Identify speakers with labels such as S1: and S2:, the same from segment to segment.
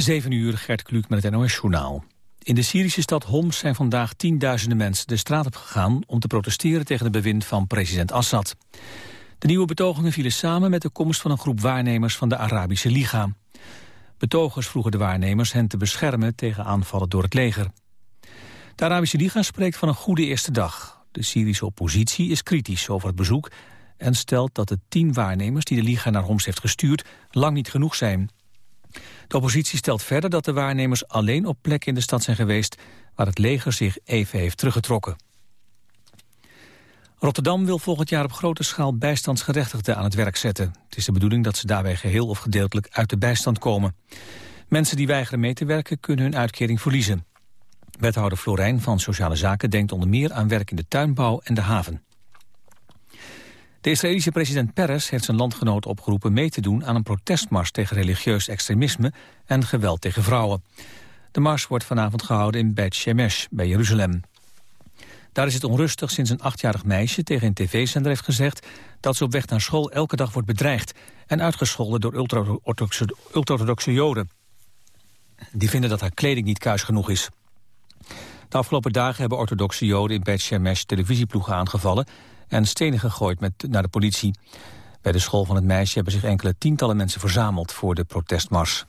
S1: 7 uur, Gert Kluk met het NOS-journaal. In de Syrische stad Homs zijn vandaag tienduizenden mensen de straat op gegaan... om te protesteren tegen het bewind van president Assad. De nieuwe betogingen vielen samen met de komst van een groep waarnemers van de Arabische Liga. Betogers vroegen de waarnemers hen te beschermen tegen aanvallen door het leger. De Arabische Liga spreekt van een goede eerste dag. De Syrische oppositie is kritisch over het bezoek... en stelt dat de tien waarnemers die de Liga naar Homs heeft gestuurd... lang niet genoeg zijn. De oppositie stelt verder dat de waarnemers alleen op plekken in de stad zijn geweest... waar het leger zich even heeft teruggetrokken. Rotterdam wil volgend jaar op grote schaal bijstandsgerechtigden aan het werk zetten. Het is de bedoeling dat ze daarbij geheel of gedeeltelijk uit de bijstand komen. Mensen die weigeren mee te werken kunnen hun uitkering verliezen. Wethouder Florijn van Sociale Zaken denkt onder meer aan werk in de tuinbouw en de haven. De Israëlische president Peres heeft zijn landgenoten opgeroepen mee te doen aan een protestmars tegen religieus extremisme en geweld tegen vrouwen. De mars wordt vanavond gehouden in Beit Shemesh bij Jeruzalem. Daar is het onrustig sinds een achtjarig meisje tegen een tv-zender heeft gezegd dat ze op weg naar school elke dag wordt bedreigd en uitgescholden door ultra-orthodoxe joden. Die vinden dat haar kleding niet kuis genoeg is. De afgelopen dagen hebben orthodoxe joden in Beit Shemesh televisieploegen aangevallen en stenen gegooid met, naar de politie. Bij de school van het meisje hebben zich enkele tientallen mensen verzameld voor de protestmars.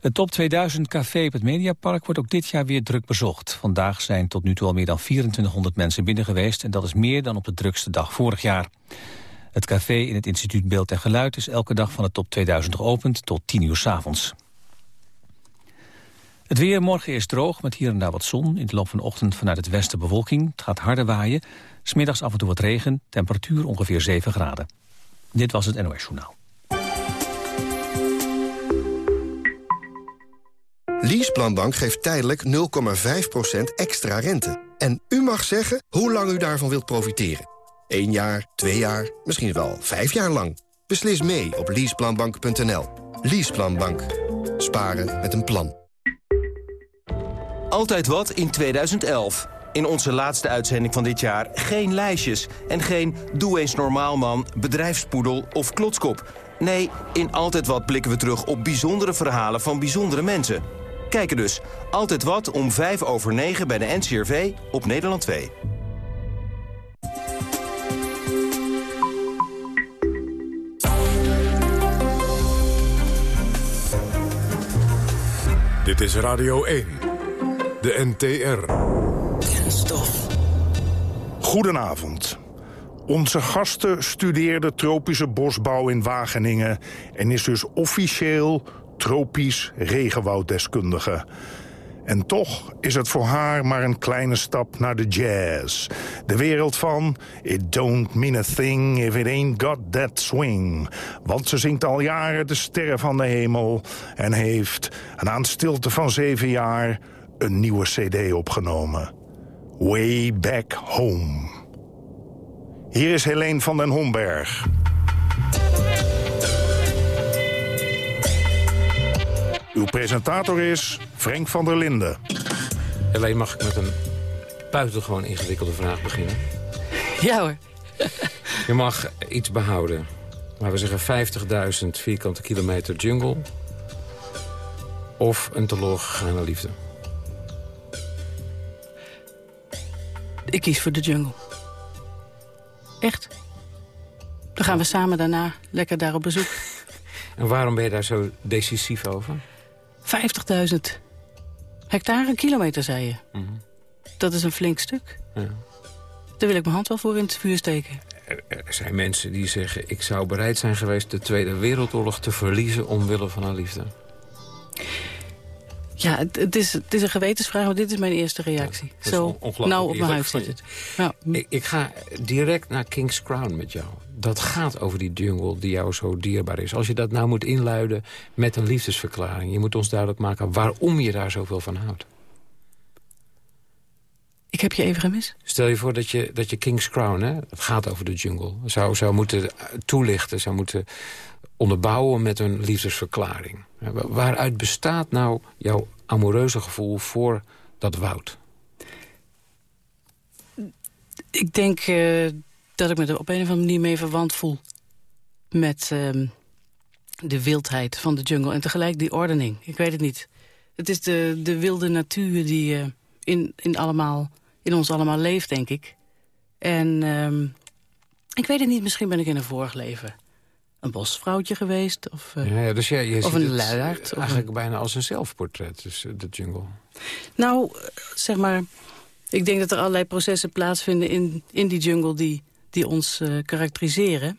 S1: Het Top 2000 café op het Mediapark wordt ook dit jaar weer druk bezocht. Vandaag zijn tot nu toe al meer dan 2400 mensen binnen geweest... en dat is meer dan op de drukste dag vorig jaar. Het café in het instituut Beeld en Geluid is elke dag van de Top 2000 geopend tot 10 uur s avonds. Het weer morgen is droog met hier en daar wat zon. In de loop van de ochtend vanuit het westen bewolking. Het gaat harder waaien. Smiddags af en toe wat regen. Temperatuur ongeveer 7 graden. Dit was het NOS Journaal.
S2: Leaseplanbank geeft tijdelijk 0,5% extra rente. En u mag zeggen hoe lang u daarvan wilt profiteren. 1 jaar, 2 jaar, misschien wel 5 jaar lang. Beslis mee op leaseplanbank.nl. Leaseplanbank. Sparen met een plan.
S3: Altijd wat in 2011. In onze laatste uitzending van dit jaar geen lijstjes... en geen doe eens normaal man, bedrijfspoedel of klotskop. Nee, in Altijd Wat blikken we terug op bijzondere verhalen van bijzondere mensen. Kijken dus. Altijd Wat om 5 over 9 bij de NCRV op Nederland 2.
S4: Dit is Radio 1. De NTR.
S5: Kenstof.
S6: Goedenavond. Onze gasten studeerde tropische bosbouw in Wageningen... en is dus officieel tropisch regenwouddeskundige. En toch is het voor haar maar een kleine stap naar de jazz. De wereld van It don't mean a thing if it ain't got that swing. Want ze zingt al jaren de sterren van de hemel... en heeft, na een stilte van zeven jaar een nieuwe cd opgenomen. Way Back Home. Hier is Helene van den Homberg. Uw presentator is Frank van der Linden.
S7: Helene, mag ik met een buitengewoon ingewikkelde vraag beginnen?
S5: Ja hoor.
S7: Je mag iets behouden. Maar we zeggen 50.000 vierkante kilometer jungle... of een teloor gegaane liefde.
S5: Ik kies voor de jungle. Echt. Dan gaan we samen daarna lekker daar op bezoek.
S7: En waarom ben je daar zo decisief over?
S5: 50.000 hectare, kilometer, zei je.
S7: Mhm.
S5: Dat is een flink stuk.
S7: Ja.
S5: Daar wil ik mijn hand wel voor in het vuur steken.
S7: Er, er zijn mensen die zeggen... ik zou bereid zijn geweest de Tweede Wereldoorlog te verliezen... omwille van haar liefde.
S5: Ja, het, het is, het is een gewetensvraag, maar dit is mijn eerste reactie. Zo nauw op mijn
S7: van
S5: zit het.
S7: Ik, ik ga direct naar King's Crown met jou. Dat gaat over die jungle die jou zo dierbaar is. Als je dat nou moet inluiden met een liefdesverklaring... je moet ons duidelijk maken waarom je daar zoveel van houdt.
S5: ik heb je even gemist.
S7: Stel je voor dat je, dat je King's Crown, hè, het gaat over de jungle... zou, zou moeten toelichten, zou moeten onderbouwen met een liefdesverklaring. Wa- Waaruit bestaat nou jouw amoureuze gevoel voor dat woud?
S5: Ik denk eh, dat ik me er op een of andere manier mee verwant voel. Met, ehm, de wildheid van de jungle en tegelijk die ordening. Ik weet het niet. Het is de, de wilde natuur die uh, in, in, allemaal, in ons allemaal leeft, denk ik. En um, ik weet het niet, misschien ben ik in een vorig leven een bosvrouwtje geweest. Of, uh,
S7: ja, ja, dus ja, je
S5: of een luiaard.
S7: Eigenlijk bijna als een zelfportret, dus de jungle.
S5: Nou, zeg maar, ik denk dat er allerlei processen plaatsvinden in, in die jungle die, die ons uh, karakteriseren.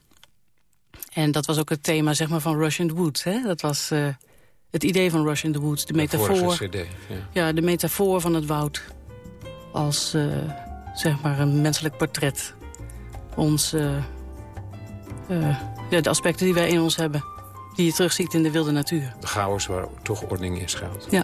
S5: En dat was ook het thema zeg maar, van Rush in the Woods. Hè? Dat was uh, het idee van Rush in the Woods. De, metafoor,
S7: CD, ja.
S5: ja. de metafoor van het woud. Als uh, zeg maar een menselijk portret. Ons, de aspecten die wij in ons hebben. Die je terugziet in de wilde natuur.
S7: De chaos waar toch ordening in schuilt.
S5: Ja.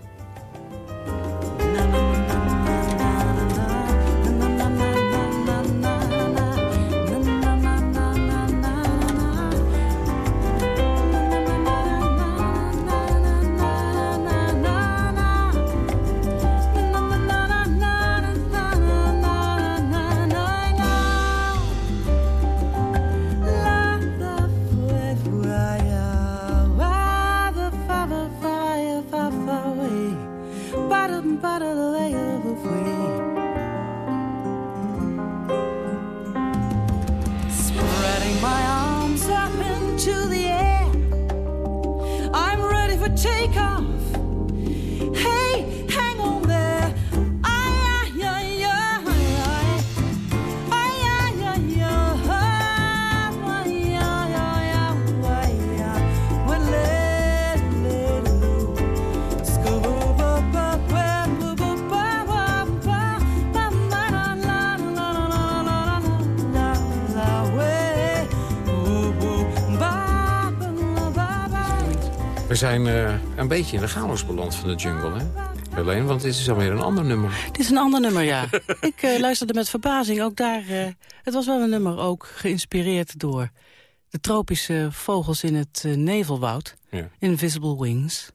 S7: We zijn uh, een beetje in de chaos beland van de jungle, hè? Alleen, want dit is alweer een ander nummer.
S5: Het is een ander nummer, ja. ik uh, luisterde met verbazing. Ook daar, uh, het was wel een nummer ook geïnspireerd door de tropische vogels in het nevelwoud.
S7: Ja.
S5: Invisible Wings.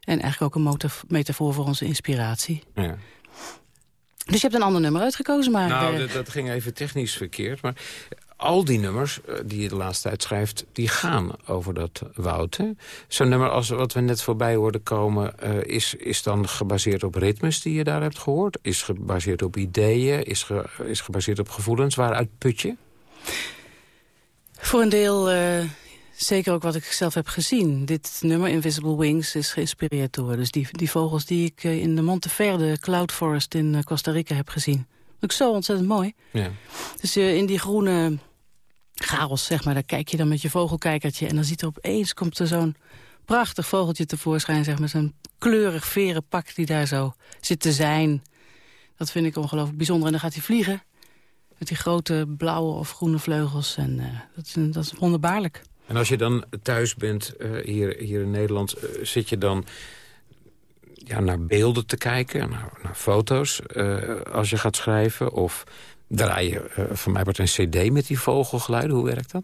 S5: En eigenlijk ook een metafoor voor onze inspiratie.
S7: Ja.
S5: Dus je hebt een ander nummer uitgekozen, maar...
S7: Nou, dat, dat ging even technisch verkeerd. Maar al die nummers die je de laatste tijd schrijft... die gaan over dat woud. Zo'n nummer als wat we net voorbij hoorden komen... Uh, is, is dan gebaseerd op ritmes die je daar hebt gehoord? Is gebaseerd op ideeën? Is, ge, is gebaseerd op gevoelens? Waaruit put je?
S5: Voor een deel... Uh, zeker ook wat ik zelf heb gezien. Dit nummer, Invisible Wings, is geïnspireerd door. Dus die, die vogels die ik uh, in de Monteverde Cloud Forest in Costa Rica heb gezien. Ook zo ontzettend mooi.
S7: Ja.
S5: Dus in die groene chaos, zeg maar. Daar kijk je dan met je vogelkijkertje en dan ziet er opeens komt er zo'n prachtig vogeltje tevoorschijn, zeg maar. Zo'n kleurig veren pak die daar zo zit te zijn. Dat vind ik ongelooflijk bijzonder. En dan gaat hij vliegen met die grote blauwe of groene vleugels. En uh, dat, is, dat is wonderbaarlijk.
S7: En als je dan thuis bent uh, hier, hier in Nederland, uh, zit je dan ja, naar beelden te kijken, naar, naar foto's, als je gaat schrijven? Of draai je uh, van mij wordt een cd met die vogelgeluiden. Hoe werkt dat?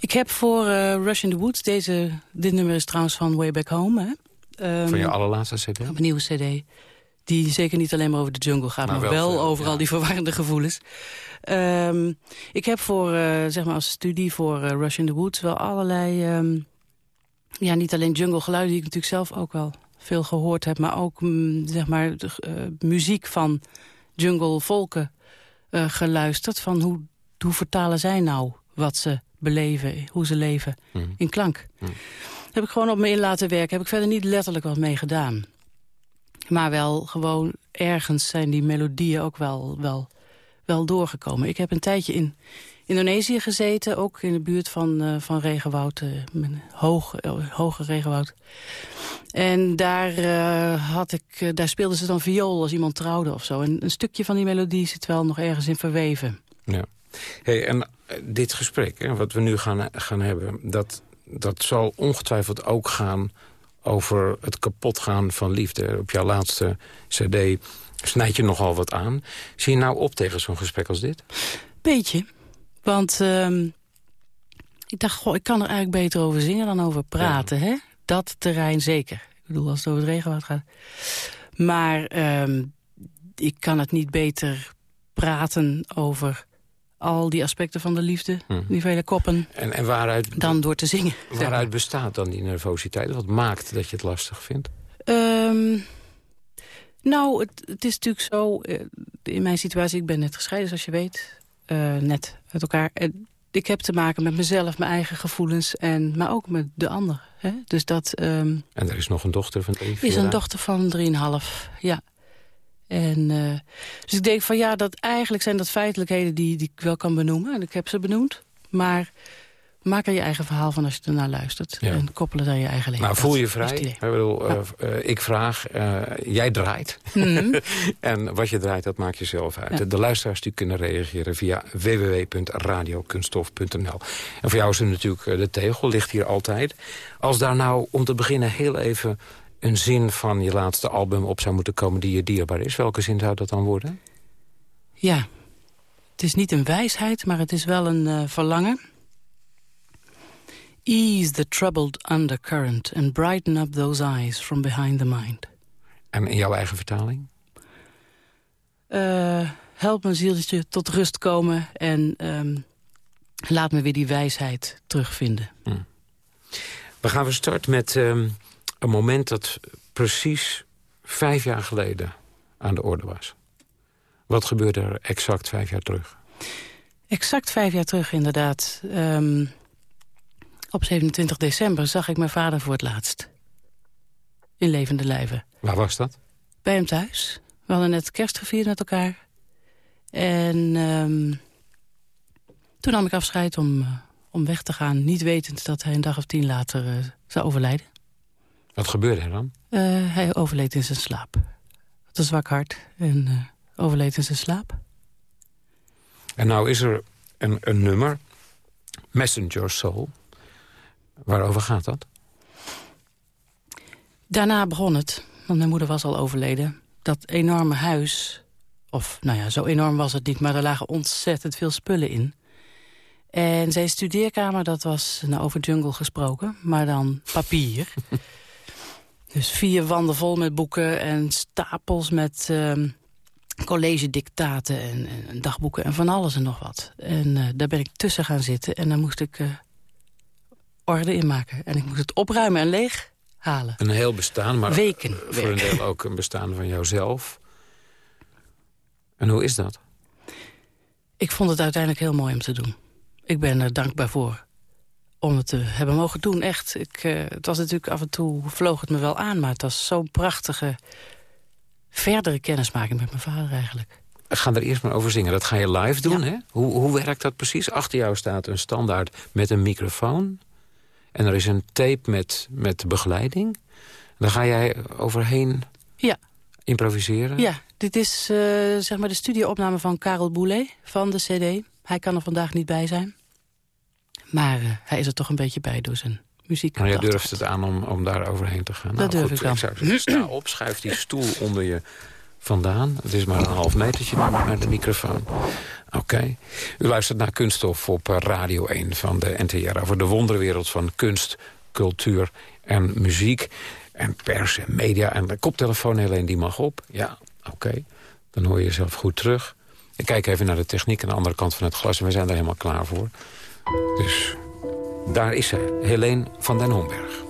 S5: Ik heb voor uh, Rush in the Woods, deze, dit nummer is trouwens van Way Back Home. Hè?
S7: Um, van je allerlaatste cd?
S5: Een nieuwe cd. Die zeker niet alleen maar over de jungle gaat, maar, maar wel, wel over ja. al die verwarrende gevoelens. Um, ik heb voor, uh, zeg maar als studie voor Rush in the Woods wel allerlei... Um, ja, niet alleen jungle geluiden die ik natuurlijk zelf ook wel veel gehoord heb... maar ook mm, zeg maar, de, muziek van jungle volken uh, geluisterd... van hoe, hoe vertalen zij nou wat ze beleven, hoe ze leven
S7: mm.
S5: in klank.
S7: Mm.
S5: Heb ik gewoon op me in laten werken. Heb ik verder niet letterlijk wat mee gedaan. Maar wel gewoon ergens zijn die melodieën ook wel, wel, wel doorgekomen. Ik heb een tijdje in Indonesië gezeten, ook in de buurt van, uh, van regenwoud, uh, hoog, uh, hoge regenwoud. En daar, had ik, daar speelden ze dan viool als iemand trouwde of zo. En een stukje van die melodie zit wel nog ergens in verweven.
S7: Ja. Hey, en dit gesprek, hè, wat we nu gaan, gaan hebben... Dat, dat zal ongetwijfeld ook gaan over het kapotgaan van liefde. Op jouw laatste cd snijd je nogal wat aan. Zie je nou op tegen zo'n gesprek als dit?
S5: Beetje. Want uh, ik dacht, goh, ik kan er eigenlijk beter over zingen dan over praten. Ja. Hè? Dat terrein zeker. Ik bedoel, als het over het regenwoud gaat. Maar uh, ik kan het niet beter praten over al die aspecten van de liefde, hm. die vele koppen,
S7: en, en waaruit,
S5: dan door te zingen.
S7: Waaruit bestaat dan die nervositeit? Wat maakt dat je het lastig vindt?
S5: Um, nou, het, het, is natuurlijk zo, eh, in mijn situatie, ik ben net gescheiden zoals je weet, uh, net uit elkaar. En ik heb te maken met mezelf, mijn eigen gevoelens, en, maar ook met de ander. Hè? Dus dat, um,
S7: en er is nog een dochter van drie,
S5: is een dochter van drieënhalf, ja. En, uh, dus ik denk van ja, dat eigenlijk zijn dat feitelijkheden die, die ik wel kan benoemen. En ik heb ze benoemd. Maar maak er je eigen verhaal van als je ernaar luistert. En koppelen daar je eigen leven.
S7: Nou, voel je vrij. Ik, bedoel, uh, uh, ik vraag, uh, jij draait. Mm en wat je draait, dat maak je zelf uit. Ja. De luisteraars die kunnen reageren via www.radiokunststof.nl. En voor jou is er natuurlijk de tegel, ligt hier altijd. Als daar nou om te beginnen heel even een zin van je laatste album op zou moeten komen... die je dierbaar is, welke zin zou dat dan worden?
S5: Ja, het is niet een wijsheid, maar het is wel een verlangen Ease the troubled undercurrent and brighten up those eyes from behind the mind.
S7: En in jouw eigen vertaling?
S5: Uh, help mijn zieltje tot rust komen en um, laat me weer die wijsheid terugvinden. Hm.
S7: We gaan we starten met um, een moment dat precies vijf jaar geleden aan de orde was. Wat gebeurde er exact vijf jaar terug?
S5: Exact vijf jaar terug, inderdaad. Um, op 27 december zag ik mijn vader voor het laatst. In levende lijven.
S7: Waar was dat?
S5: Bij hem thuis. We hadden net kerst gevierd met elkaar. En um, toen nam ik afscheid om, uh, om weg te gaan. Niet wetend dat hij een dag of tien later uh, zou overlijden.
S7: Wat gebeurde er dan?
S5: Uh, hij overleed in zijn slaap. Had een zwak hart en overleed in zijn slaap.
S7: En nou is er een, een nummer, Messenger Soul... Waarover gaat dat?
S5: Daarna begon het, want mijn moeder was al overleden. Dat enorme huis, of nou ja, zo enorm was het niet... maar er lagen ontzettend veel spullen in. En zijn studeerkamer, dat was nou, over jungle gesproken, maar dan papier. dus vier wanden vol met boeken en stapels met uh, college-dictaten en, en, dagboeken en van alles en nog wat. En uh, daar ben ik tussen gaan zitten en dan moest ik uh, orde in maken. En ik moest het opruimen en leeg halen.
S7: Een heel bestaan, maar
S5: Weken
S7: voor een deel ook een bestaan van jouzelf. En hoe is dat?
S5: Ik vond het uiteindelijk heel mooi om te doen. Ik ben er dankbaar voor om het te hebben mogen doen, echt. Ik, uh, het was natuurlijk af en toe, vloog het me wel aan... maar het was zo'n prachtige verdere kennismaking met mijn vader eigenlijk.
S7: We gaan er eerst maar over zingen. Dat ga je live doen, hè? Hoe, hoe werkt dat precies? Achter jou staat een standaard met een microfoon. En er is een tape met, met begeleiding. Daar ga jij overheen
S5: ja.
S7: improviseren?
S5: Ja, dit is uh, zeg maar de studioopname van Karel Boulet van de cd. Hij kan er vandaag niet bij zijn. Maar uh, hij is er toch een beetje bij door zijn muziek.
S7: Maar je durft het aan om, om daar overheen te gaan.
S5: Dat nou, durf goed, ik
S7: dan. Ik sta op, schuif die stoel onder je vandaan. Het is maar een half metertje naar de microfoon. Oké. U luistert naar Kunststof op Radio 1 van de NTR... over de wonderwereld van kunst, cultuur en muziek... en pers en media. En de koptelefoon Helene, die mag op. Ja, oké. Dan hoor je jezelf goed terug. Ik kijk even naar de techniek aan de andere kant van het glas... en we zijn er helemaal klaar voor. Dus daar is zij, Helene van den Homberg.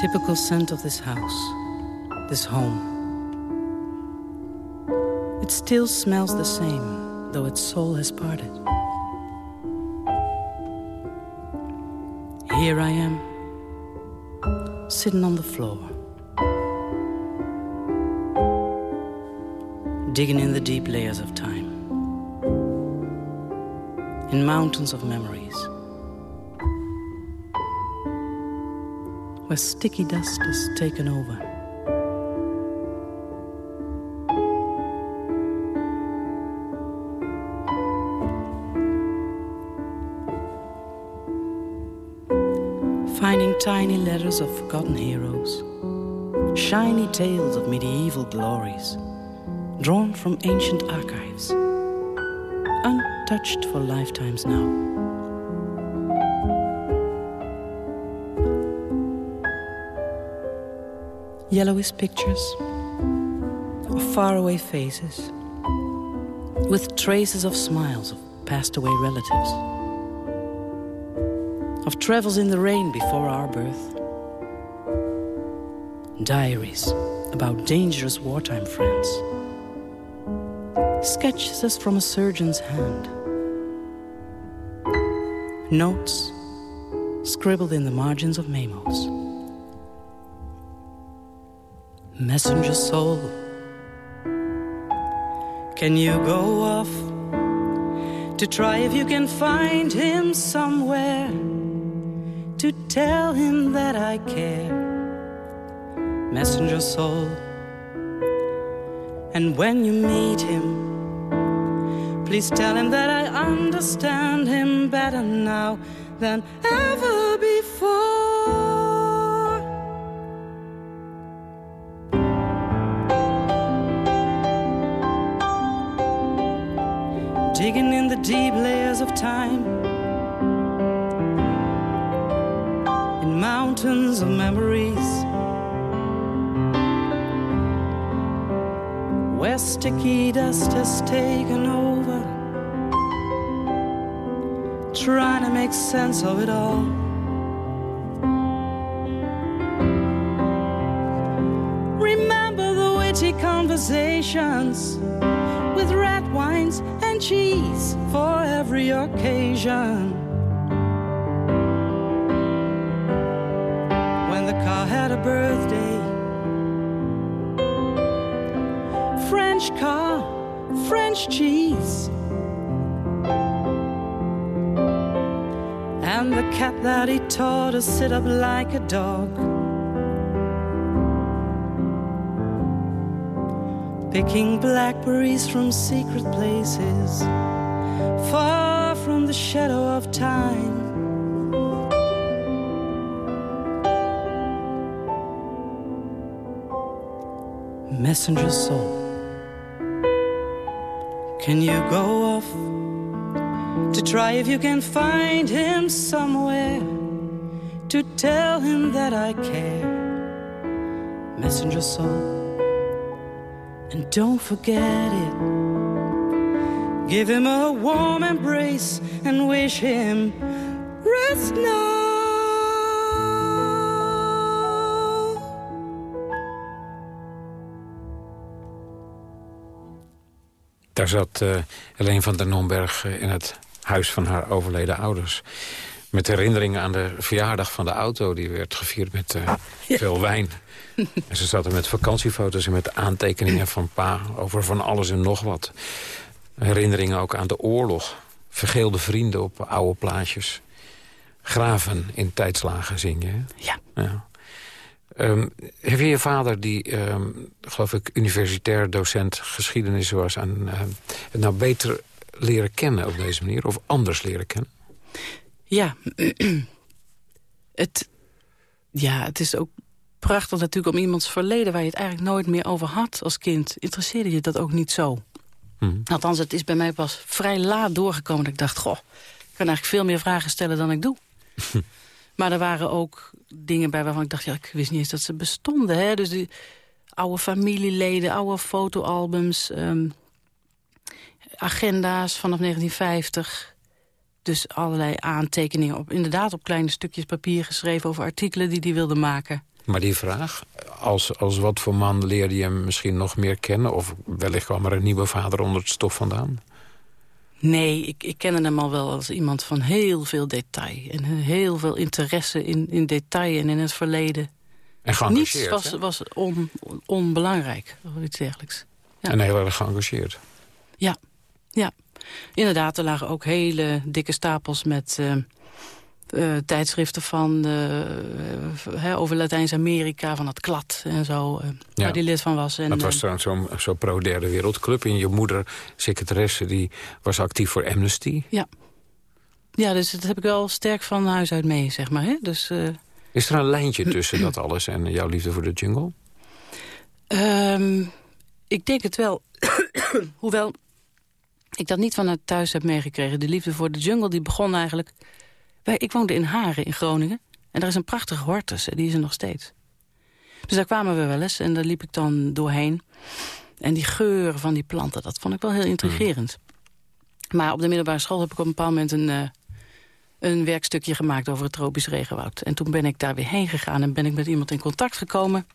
S5: Typical scent of this house, this home. It still smells the same, though its soul has parted. Here I am, sitting on the floor, digging in the deep layers of time, in mountains of memories. Where sticky dust has taken over. Finding tiny letters of forgotten heroes, shiny tales of medieval glories, drawn from ancient archives, untouched for lifetimes now. Yellowish pictures of faraway faces with traces of smiles of passed away relatives, of travels in the rain before our birth, diaries about dangerous wartime friends, sketches from a surgeon's hand, notes scribbled in the margins of memos. Messenger soul, can you go off to try if you can find him somewhere to tell him that I care? Messenger soul, and when you meet him, please tell him that I understand him better now than ever of memories, where sticky dust has taken over, trying to make sense of it all. Remember the witty conversations with red wines and cheese for every occasion. French cheese. And the cat that he taught to sit up like a dog. picking blackberries from secret places, far from the shadow of time. Messenger soul, can you go off to try if you can find him somewhere to tell him that I care? Messenger soul. And don't forget it. Give him a warm embrace and wish him rest now.
S7: Daar zat uh, Helene van der Nomberg uh, in het huis van haar overleden ouders. Met herinneringen aan de verjaardag van de auto. Die werd gevierd met uh, ja. veel wijn. en ze zat er met vakantiefoto's en met aantekeningen van pa... over van alles en nog wat. Herinneringen ook aan de oorlog. Vergeelde vrienden op oude plaatjes. Graven in tijdslagen zingen.
S5: Ja.
S7: ja. Um, heb je je vader, die, um, geloof ik, universitair docent geschiedenis was... En, uh, het nou beter leren kennen op deze manier? Of anders leren kennen?
S5: Ja, het, ja, het is ook prachtig natuurlijk om iemands verleden... waar je het eigenlijk nooit meer over had als kind. Interesseerde je dat ook niet zo? Hmm. Althans, het is bij mij pas vrij laat doorgekomen dat ik dacht... goh, ik kan eigenlijk veel meer vragen stellen dan ik doe. maar er waren ook dingen bij waarvan ik dacht... ja, ik wist niet eens dat ze bestonden. Hè? Dus die oude familieleden, oude fotoalbums... Um, agenda's vanaf 1950... Dus allerlei aantekeningen op, inderdaad op kleine stukjes papier geschreven... over artikelen die hij wilde maken.
S7: Maar die vraag, als, als wat voor man leerde je hem misschien nog meer kennen? Of wellicht kwam er een nieuwe vader onder het stof vandaan?
S5: Nee, ik, ik kende hem al wel als iemand van heel veel detail. En heel veel interesse in, in detail en in het verleden.
S7: En geëngageerd,
S5: Niets was, was on, onbelangrijk, of iets dergelijks.
S7: Ja. En heel erg geëngageerd.
S5: Ja, ja. Inderdaad, er lagen ook hele dikke stapels met... Uh, uh, tijdschriften van, uh, over Latijns-Amerika, van het klad en zo, ja. waar die lid van was. En,
S7: dat was zo'n zo, zo pro-derde wereldclub. En je moeder, secretaresse, die was actief voor Amnesty.
S5: Ja. ja, dus dat heb ik wel sterk van huis uit mee, zeg maar. Hè? Dus,
S7: Is er een lijntje tussen dat alles en jouw liefde voor de jungle?
S5: Um, ik denk het wel. Hoewel ik dat niet vanuit thuis heb meegekregen. De liefde voor de jungle die begon eigenlijk... Ik woonde in Haren in Groningen. En daar is een prachtige hortus, die is er nog steeds. Dus daar kwamen we wel eens en daar liep ik dan doorheen. En die geuren van die planten, dat vond ik wel heel intrigerend. Maar op de middelbare school heb ik op een bepaald moment een, uh, een werkstukje gemaakt over het tropisch regenwoud. En toen ben ik daar weer heen gegaan en ben ik met iemand in contact gekomen...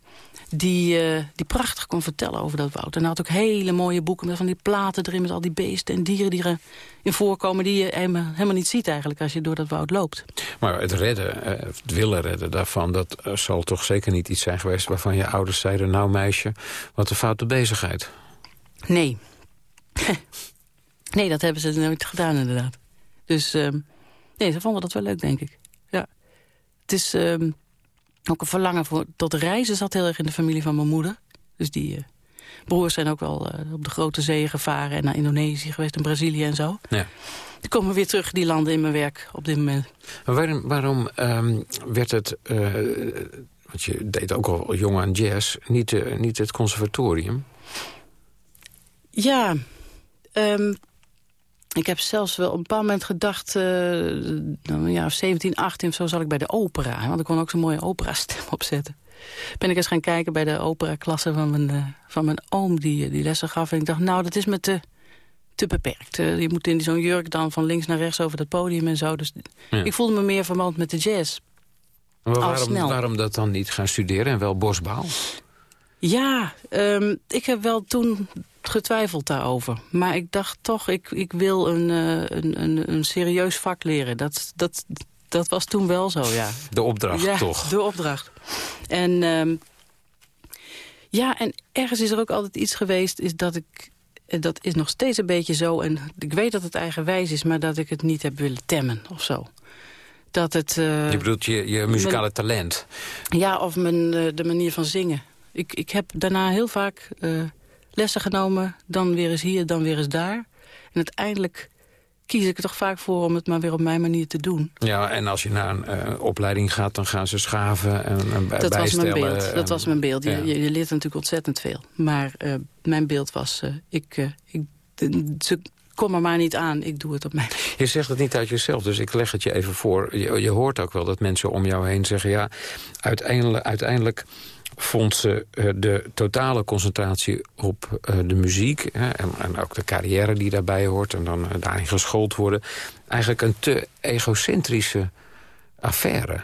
S5: die, uh, die prachtig kon vertellen over dat woud. En hij had ook hele mooie boeken met van die platen erin... met al die beesten en dieren die erin voorkomen... die je helemaal, niet ziet eigenlijk als je door dat woud loopt.
S7: Maar het redden, eh, het willen redden daarvan... dat zal toch zeker niet iets zijn geweest waarvan je ouders zeiden... nou meisje, wat een foute bezigheid.
S5: Nee. nee, dat hebben ze nooit gedaan inderdaad. Dus... Uh, Nee, ze vonden dat wel leuk, denk ik. Ja. Het is um, ook een verlangen voor, tot reizen zat heel erg in de familie van mijn moeder. Dus die uh, broers zijn ook wel uh, op de grote zeeën gevaren... en naar Indonesië geweest en Brazilië en zo. Ja. Die komen weer terug, die landen in mijn werk op dit moment.
S7: Maar waarom, waarom um, werd het... Uh, want je deed ook al jong aan jazz, niet, niet het conservatorium?
S5: Ja, um, ik heb zelfs wel op een bepaald moment gedacht... Uh, ja, 17, 18 of zo zal ik bij de opera. Want ik kon ook zo'n mooie opera-stem opzetten. Ben ik eens gaan kijken bij de opera-klasse van mijn, uh, van mijn oom... Die, die lessen gaf. En ik dacht, nou, dat is me te, te beperkt. Uh, je moet in zo'n jurk dan van links naar rechts over het podium en zo. Dus ik voelde me meer verwant met de jazz.
S7: Maar waarom, waarom dat dan niet gaan studeren en wel bosbouw?
S5: Ja, um, ik heb wel toen getwijfeld daarover. Maar ik dacht toch, ik, ik wil een, uh, een, een, een, serieus vak leren. Dat, dat, dat was toen wel zo, ja.
S7: De opdracht,
S5: ja,
S7: toch?
S5: de opdracht. En, um, ja, en ergens is er ook altijd iets geweest... is dat ik dat is nog steeds een beetje zo. En ik weet dat het eigenwijs is, maar dat ik het niet heb willen temmen of zo. Dat het, uh,
S7: je bedoelt je, je muzikale
S5: mijn,
S7: talent?
S5: Ja, of mijn, de manier van zingen. Ik, ik heb daarna heel vaak uh, lessen genomen. Dan weer eens hier, dan weer eens daar. En uiteindelijk kies ik er toch vaak voor om het maar weer op mijn manier te doen.
S7: Ja, en als je naar een uh, opleiding gaat, dan gaan ze schaven en, en
S5: dat
S7: bijstellen.
S5: Was mijn beeld.
S7: En,
S5: dat was mijn beeld. Je, ja. je, je, leert natuurlijk ontzettend veel. Maar uh, mijn beeld was, uh, ik, ik, ze kom er maar niet aan, ik doe het op mij.
S7: Je zegt het niet uit jezelf, dus ik leg het je even voor. Je, je hoort ook wel dat mensen om jou heen zeggen... ja, uiteindelijk, uiteindelijk vond ze uh, de totale concentratie op uh, de muziek... Hè, en, en, ook de carrière die daarbij hoort... en dan uh, daarin geschoold worden... eigenlijk een te egocentrische affaire.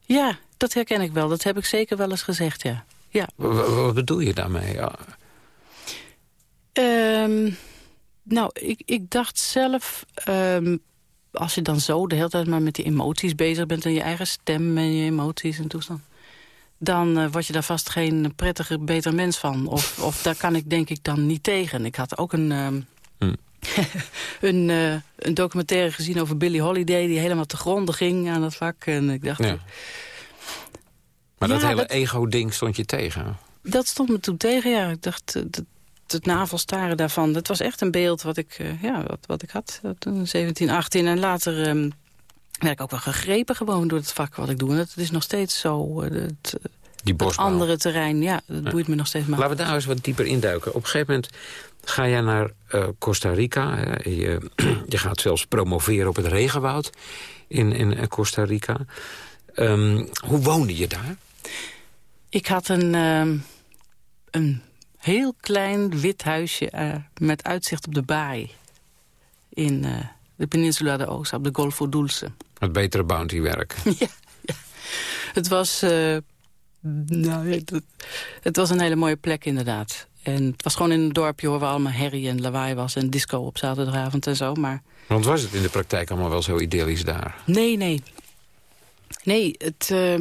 S5: Ja, dat herken ik wel. Dat heb ik zeker wel eens gezegd, ja. ja.
S7: Wat, wat bedoel je daarmee? Ja.
S5: Um, nou, ik, ik dacht zelf... Um, als je dan zo de hele tijd maar met die emoties bezig bent... en je eigen stem en je emoties en toestand dan uh, word je daar vast geen prettiger, beter mens van. Of, of daar kan ik denk ik dan niet tegen. Ik had ook een, um, hmm. een, uh, een documentaire gezien over Billie Holiday... die helemaal te gronden ging aan dat vak. En ik dacht... Ja.
S7: Maar ja, dat hele ego-ding stond je tegen?
S5: Dat stond me toen tegen, ja. Ik dacht, dat, het navelstaren daarvan... dat was echt een beeld wat ik, uh, ja, wat, wat ik had toen 17, 18. En later... Um, werd ik ook wel gegrepen gewoon door het vak wat ik doe. En dat is nog steeds zo. Het,
S7: Die
S5: het andere terrein, ja, dat boeit me nog steeds maar.
S7: Laten we daar eens wat dieper induiken. Op een gegeven moment ga jij naar uh, Costa Rica. Uh, je, je, gaat zelfs promoveren op het regenwoud in, in Costa Rica. Um, hoe woonde je daar?
S5: Ik had een, um, een heel klein wit huisje uh, met uitzicht op de baai. In de Peninsula de Osa, op de Golfo Dulce.
S7: Het betere bountywerk.
S5: ja, ja, het was... Uh, nou, het, het, was een hele mooie plek inderdaad. En het was gewoon in een dorpje hoor, waar allemaal herrie en lawaai was... en disco op zaterdagavond en zo, maar...
S7: Want was het in de praktijk allemaal wel zo idyllisch daar?
S5: Nee, nee. Nee, het... Uh,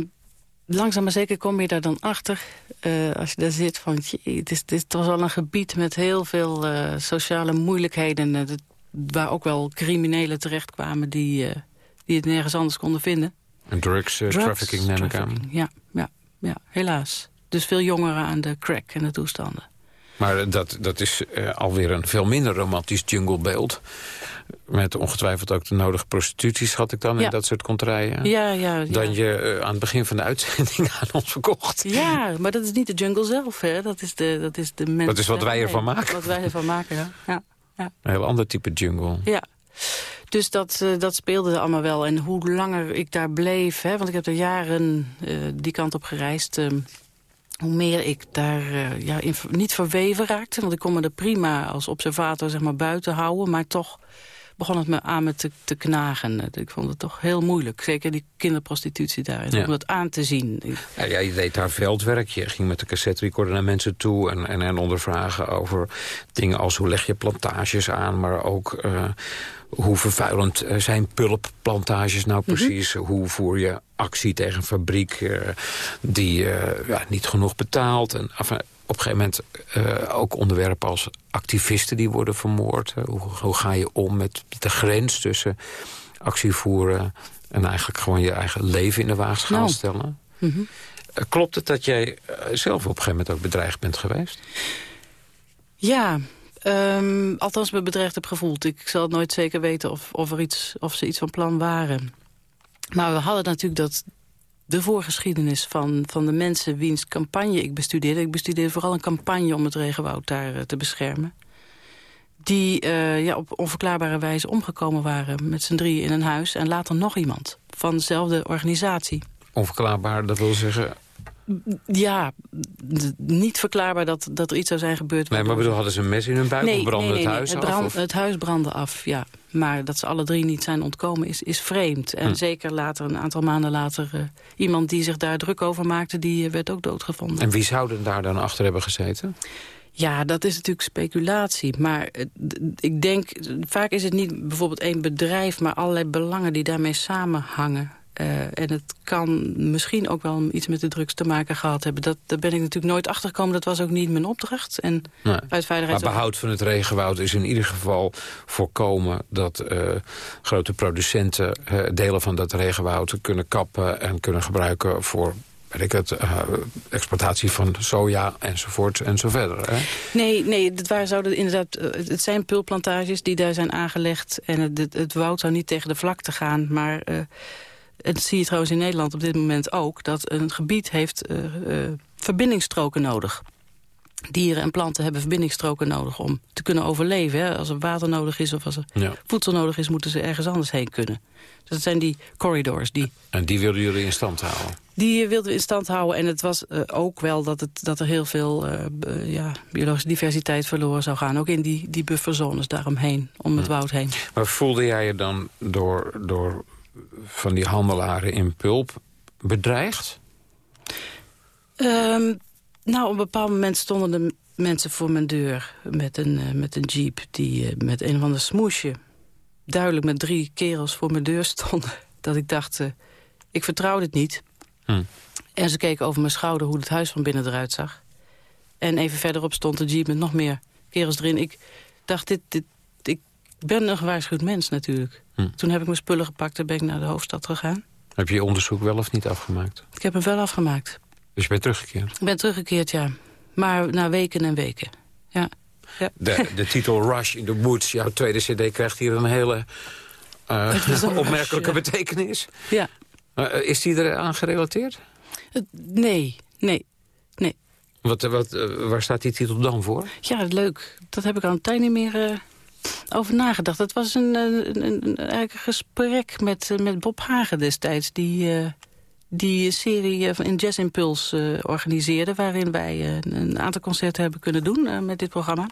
S5: langzaam maar zeker kom je daar dan achter, uh, als je daar zit, van... Jee, het, is, het was al een gebied met heel veel uh, sociale moeilijkheden. Het, waar ook wel criminelen terechtkwamen die, uh, die het nergens anders konden vinden.
S7: En drugs, uh, drugs trafficking neem ik aan.
S5: Ja, ja, ja, helaas. Dus veel jongeren aan de crack en de toestanden.
S7: Maar dat, dat is uh, alweer een veel minder romantisch junglebeeld. Met ongetwijfeld ook de nodige prostitutie, schat ik dan, ja. en dat soort contraien.
S5: Ja, ja, ja.
S7: Dan je uh, aan het begin van de uitzending aan ons verkocht.
S5: Ja, maar dat is niet de jungle zelf, hè. Dat is de, dat is de mensen.
S7: Dat is wat wij ervan maken.
S5: Wat wij ervan maken, ja. ja.
S7: Ja. Een heel ander type jungle.
S5: Ja. Dus dat, uh, dat speelde allemaal wel. En hoe langer ik daar bleef, hè, want ik heb er jaren uh, die kant op gereisd... Uh, hoe meer ik daar ja, in, niet verweven raakte. Want ik kon me er prima als observator zeg maar, buiten houden. Maar toch begon het me aan me te, te knagen. Ik vond het toch heel moeilijk. Zeker die kinderprostitutie daar. Om dat aan te zien.
S7: Ja, ja, je deed daar veldwerk. Je ging met de cassette recorder naar mensen toe. En, en, en ondervragen over dingen als hoe leg je plantages aan. Maar ook... Uh, hoe vervuilend eh, zijn pulpplantages nou mhm. precies? Hoe voer je actie tegen een fabriek uh, die uh, ja, niet genoeg betaalt? En, enfin, op een gegeven moment uh, ook onderwerpen als activisten die worden vermoord. Hoe, hoe, ga je om met de grens tussen actie voeren... en eigenlijk gewoon je eigen leven in de waagschaal nou. stellen? Mhm. Eh, klopt het dat jij eh, zelf op een gegeven moment ook bedreigd bent geweest?
S5: Ja, um, althans me bedreigd heb gevoeld. Ik zal nooit zeker weten of, of, er iets, of ze iets van plan waren. Maar we hadden natuurlijk dat, de voorgeschiedenis van, van de mensen wiens campagne ik bestudeerde. Ik bestudeerde vooral een campagne om het regenwoud daar uh, te beschermen. Die uh, ja, op onverklaarbare wijze omgekomen waren met z'n drieën in een huis. En later nog iemand van dezelfde organisatie.
S7: Onverklaarbaar, dat wil zeggen
S5: ja, niet verklaarbaar dat, dat er iets zou zijn gebeurd.
S7: Nee, maar bedoel, hadden ze een mes in hun buik nee, of brandde het huis
S5: het
S7: af?
S5: Het huis brandde af, ja. Maar dat ze alle drie niet zijn ontkomen is, is vreemd. En hm. zeker later, een aantal maanden later... Uh, iemand die zich daar druk over maakte, die uh, werd ook doodgevonden.
S7: En wie zouden daar dan achter hebben gezeten?
S5: Ja, dat is natuurlijk speculatie. Maar uh, ik denk, vaak is het niet bijvoorbeeld één bedrijf... maar allerlei belangen die daarmee samenhangen. Uh, en het kan misschien ook wel iets met de drugs te maken gehad hebben. Dat, daar ben ik natuurlijk nooit achter gekomen. Dat was ook niet mijn opdracht. En
S7: nee. uit Maar behoud van het regenwoud is in ieder geval voorkomen... dat uh, grote producenten uh, delen van dat regenwoud kunnen kappen... en kunnen gebruiken voor weet ik het, uh, exploitatie van soja enzovoort en zo verder. Hè?
S5: Nee, nee het, waar zouden inderdaad, het zijn pulplantages die daar zijn aangelegd... en het, het, het woud zou niet tegen de vlakte gaan, maar... Uh, en dat zie je trouwens in Nederland op dit moment ook... dat een gebied heeft uh, uh, verbindingsstroken nodig. Dieren en planten hebben verbindingsstroken nodig om te kunnen overleven. Hè. Als er water nodig is of als er ja. voedsel nodig is... moeten ze ergens anders heen kunnen. Dus dat zijn die corridors. Die...
S7: En die wilden jullie in stand houden?
S5: Die wilden we in stand houden. En het was uh, ook wel dat, het, dat er heel veel ja, biologische diversiteit verloren zou gaan. Ook in die, die bufferzones daaromheen, om het woud heen.
S7: Maar voelde jij je dan door, door van die handelaren in pulp bedreigd?
S5: Um, nou, op een bepaald moment stonden de mensen voor mijn deur met een, uh, met een jeep... die uh, met een of ander smoesje duidelijk met drie kerels voor mijn deur stonden. Dat ik dacht, uh, ik vertrouw dit niet. Hm. En ze keken over mijn schouder hoe het huis van binnen eruit zag. En even verderop stond de jeep met nog meer kerels erin. Ik dacht, dit, dit, ben een gewaarschuwd mens natuurlijk. Hm. Toen heb ik mijn spullen gepakt en ben ik naar de hoofdstad gegaan.
S7: Heb je je onderzoek wel of niet afgemaakt?
S5: Ik heb hem wel afgemaakt.
S7: Dus je bent teruggekeerd?
S5: Ik ben teruggekeerd, ja. Maar na weken en weken, ja. ja.
S7: De, de titel Rush in the Woods, jouw tweede cd, krijgt hier een hele uh, opmerkelijke betekenis.
S5: Ja.
S7: Uh, is die eraan gerelateerd?
S5: Uh, nee, nee, nee.
S7: Wat, wat, waar staat die titel dan voor?
S5: Ja, leuk. Dat heb ik al een tijd niet meer over nagedacht. Het was een, een, een, een, gesprek met, met Bob Hagen destijds... die, uh, die serie in Jazz Impulse uh, organiseerde... waarin wij een aantal concerten hebben kunnen doen met dit programma.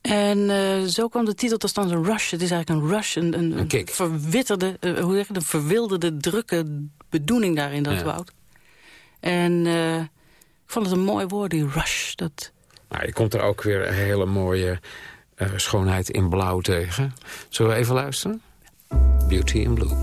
S5: En zo kwam de titel tot stand, een rush. Het is eigenlijk een rush, een, een, een verwitterde, hoe zeg je, een verwilderde, drukke bedoeling daar in dat ja. woud. En ik vond het een mooi woord, die rush. Dat...
S7: Maar je komt er ook weer een hele mooie uh, schoonheid in blauw tegen. Zullen we even luisteren? Beauty in Blue.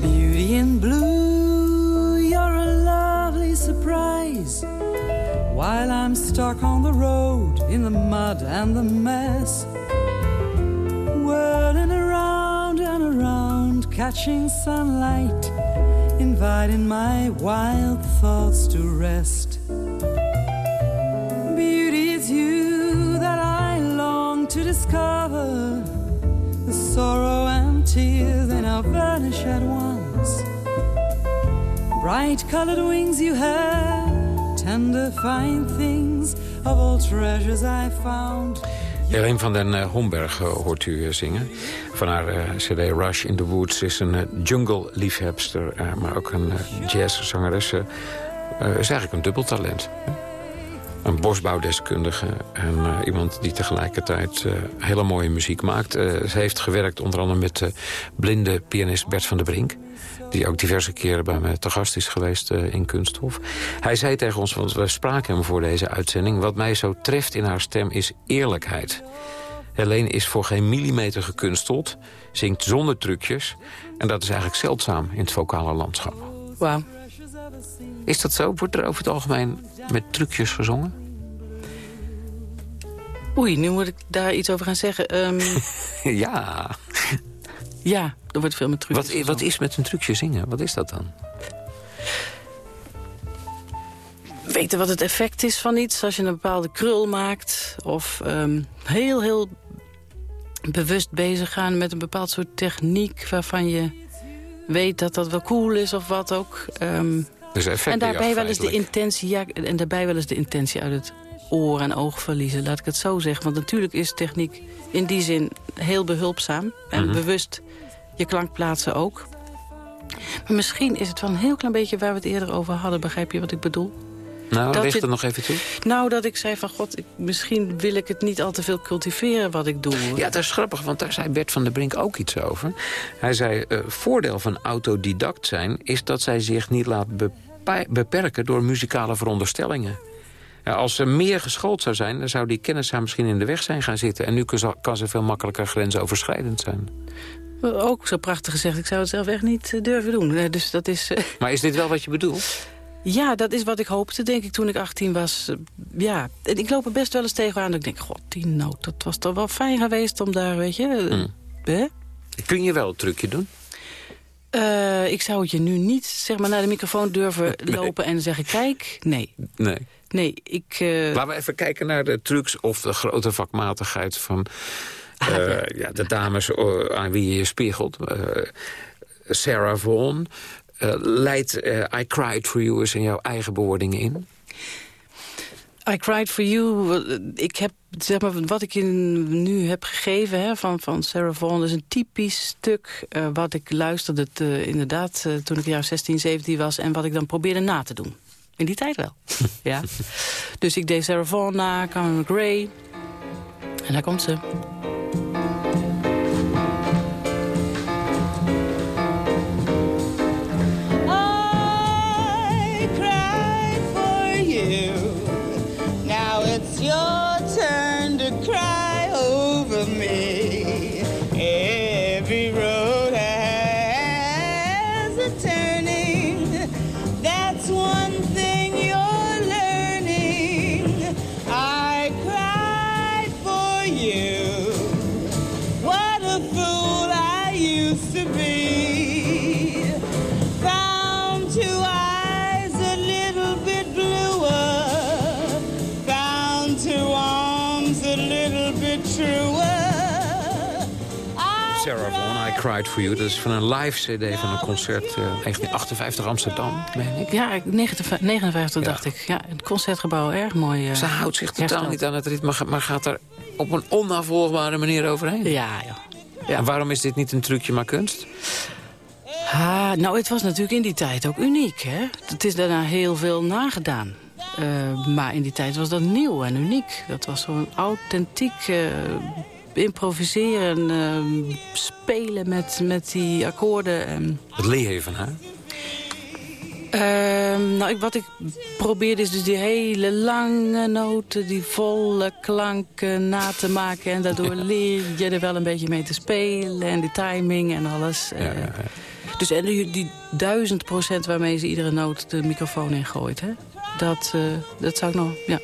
S8: Beauty in blue, you're a lovely surprise. While I'm stuck on the road in the mud and the mess. Whirling around and around, catching sunlight inviting my wild thoughts to rest. Beauty is you that I long to discover. The sorrow and tears they now vanish at once. bright colored wings you have, tender fine things of all treasures I found.
S7: Helene van den uh, Homberg uh, hoort u uh, zingen. Van haar cd Rush in the Woods is een jungle-liefhebster... maar ook een jazzzangeres. Is eigenlijk een dubbeltalent. Een bosbouwdeskundige en iemand die tegelijkertijd hele mooie muziek maakt. ze heeft gewerkt onder andere met de blinde pianist Bert van der Brink die ook diverse keren bij me te gast is geweest uh, in Kunsthof. Hij zei tegen ons, want we spraken hem voor deze uitzending... wat mij zo treft in haar stem is eerlijkheid. Helene is voor geen millimeter gekunsteld, zingt zonder trucjes... en dat is eigenlijk zeldzaam in het vocale landschap.
S5: Wauw.
S7: Is dat zo? Wordt er over het algemeen met trucjes gezongen?
S5: Oei, nu moet ik daar iets over gaan zeggen. Um...
S7: ja.
S5: Ja, er wordt veel met trucjes
S7: wat, wat is met een trucje zingen? Wat is dat dan?
S5: Weten wat het effect is van iets als je een bepaalde krul maakt... of um, heel, heel bewust bezig gaan met een bepaald soort techniek... waarvan je weet dat dat wel cool is of wat ook. Um,
S7: dus effect
S5: en daarbij wel eens de intentie, ja, en daarbij wel eens de intentie uit het oor en oog verliezen, laat ik het zo zeggen. Want natuurlijk is techniek in die zin heel behulpzaam en mhm. bewust je klankplaatsen ook. Maar misschien is het wel een heel klein beetje waar we het eerder over hadden. Begrijp je wat ik bedoel?
S7: Nou, dat ligt er nog even toe.
S5: Nou, dat ik zei van, god, ik, misschien wil ik het niet al te veel cultiveren wat ik doe.
S7: Ja, dat is grappig, want daar zei Bert van der Brink ook iets over. Hij zei, uh, voordeel van autodidact zijn... is dat zij zich niet laat beperken door muzikale veronderstellingen. Ja, als ze meer geschoold zou zijn, dan zou die kennis haar misschien in de weg zijn gaan zitten. En nu kan ze veel makkelijker grensoverschrijdend zijn.
S5: Ook zo prachtig gezegd, ik zou het zelf echt niet eh, durven doen. Dus dat is, eh,
S7: Maar is dit wel wat je bedoelt?
S5: Ja, dat is wat ik hoopte, denk ik, toen ik 18 was. Eh, ja, en ik loop er best wel eens tegenaan. Dat ik denk, god, die noot, dat was toch wel fijn geweest om daar, weet je... Hè?
S7: Kun je wel een trucje doen?
S5: ik zou het je nu niet zeg maar, naar de microfoon durven lopen en zeggen... kijk, nee.
S7: Nee.
S5: Nee, ik... Uh...
S7: Laten we even kijken naar de trucs of de grote vakmatigheid van uh, ja, de dames uh, aan wie je je spiegelt. Sarah Vaughan leidt I Cried For You eens in jouw eigen bewoordingen in.
S5: I Cried For You, ik heb, zeg maar, wat ik in, nu heb gegeven hè, van, van Sarah Vaughan... is een typisch stuk wat ik luisterde te, inderdaad toen ik jaar 16, 17 was... en wat ik dan probeerde na te doen. In die tijd wel. ja. Dus ik deed Sarah Vaughan na, Carmen McRae. En daar komt ze.
S7: Cried For You. Dat is van een live cd van een concert uh, eh, 1958 Amsterdam, meen ik.
S5: Ja, 59 dacht ik. Ja, het concertgebouw, erg mooi. Uh,
S7: Ze houdt zich totaal niet aan het ritme, maar gaat er op een onnavolgbare manier overheen.
S5: Ja, ja. ja.
S7: En waarom is dit niet een trucje, maar kunst?
S5: Ah, nou, het was natuurlijk in die tijd ook uniek, hè. Het is daarna heel veel nagedaan. Uh, maar in die tijd was dat nieuw en uniek. Dat was zo'n authentiek improviseren, uh, spelen met, met die akkoorden.
S7: Wat leer je van haar?
S5: Uh, nou, wat ik probeerde is dus die hele lange noten, die volle klanken na te maken. En daardoor leer je er wel een beetje mee te spelen en die timing en alles. Ja, uh, Dus en die, die duizend procent waarmee ze iedere noot de microfoon ingooit, hè? Dat, uh, dat zou ik nog, ja.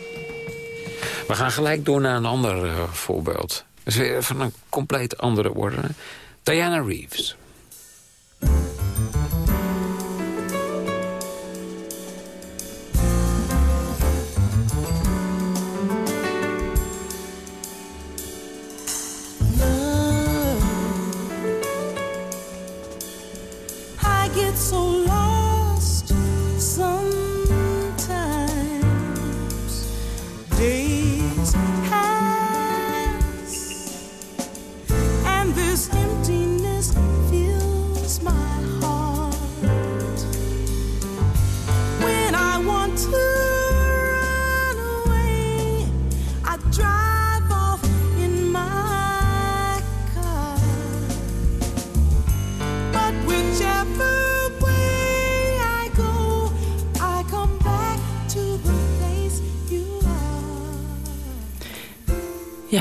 S7: We gaan gelijk door naar een ander uh, voorbeeld. Is weer van een compleet andere orde. Diana Reeves.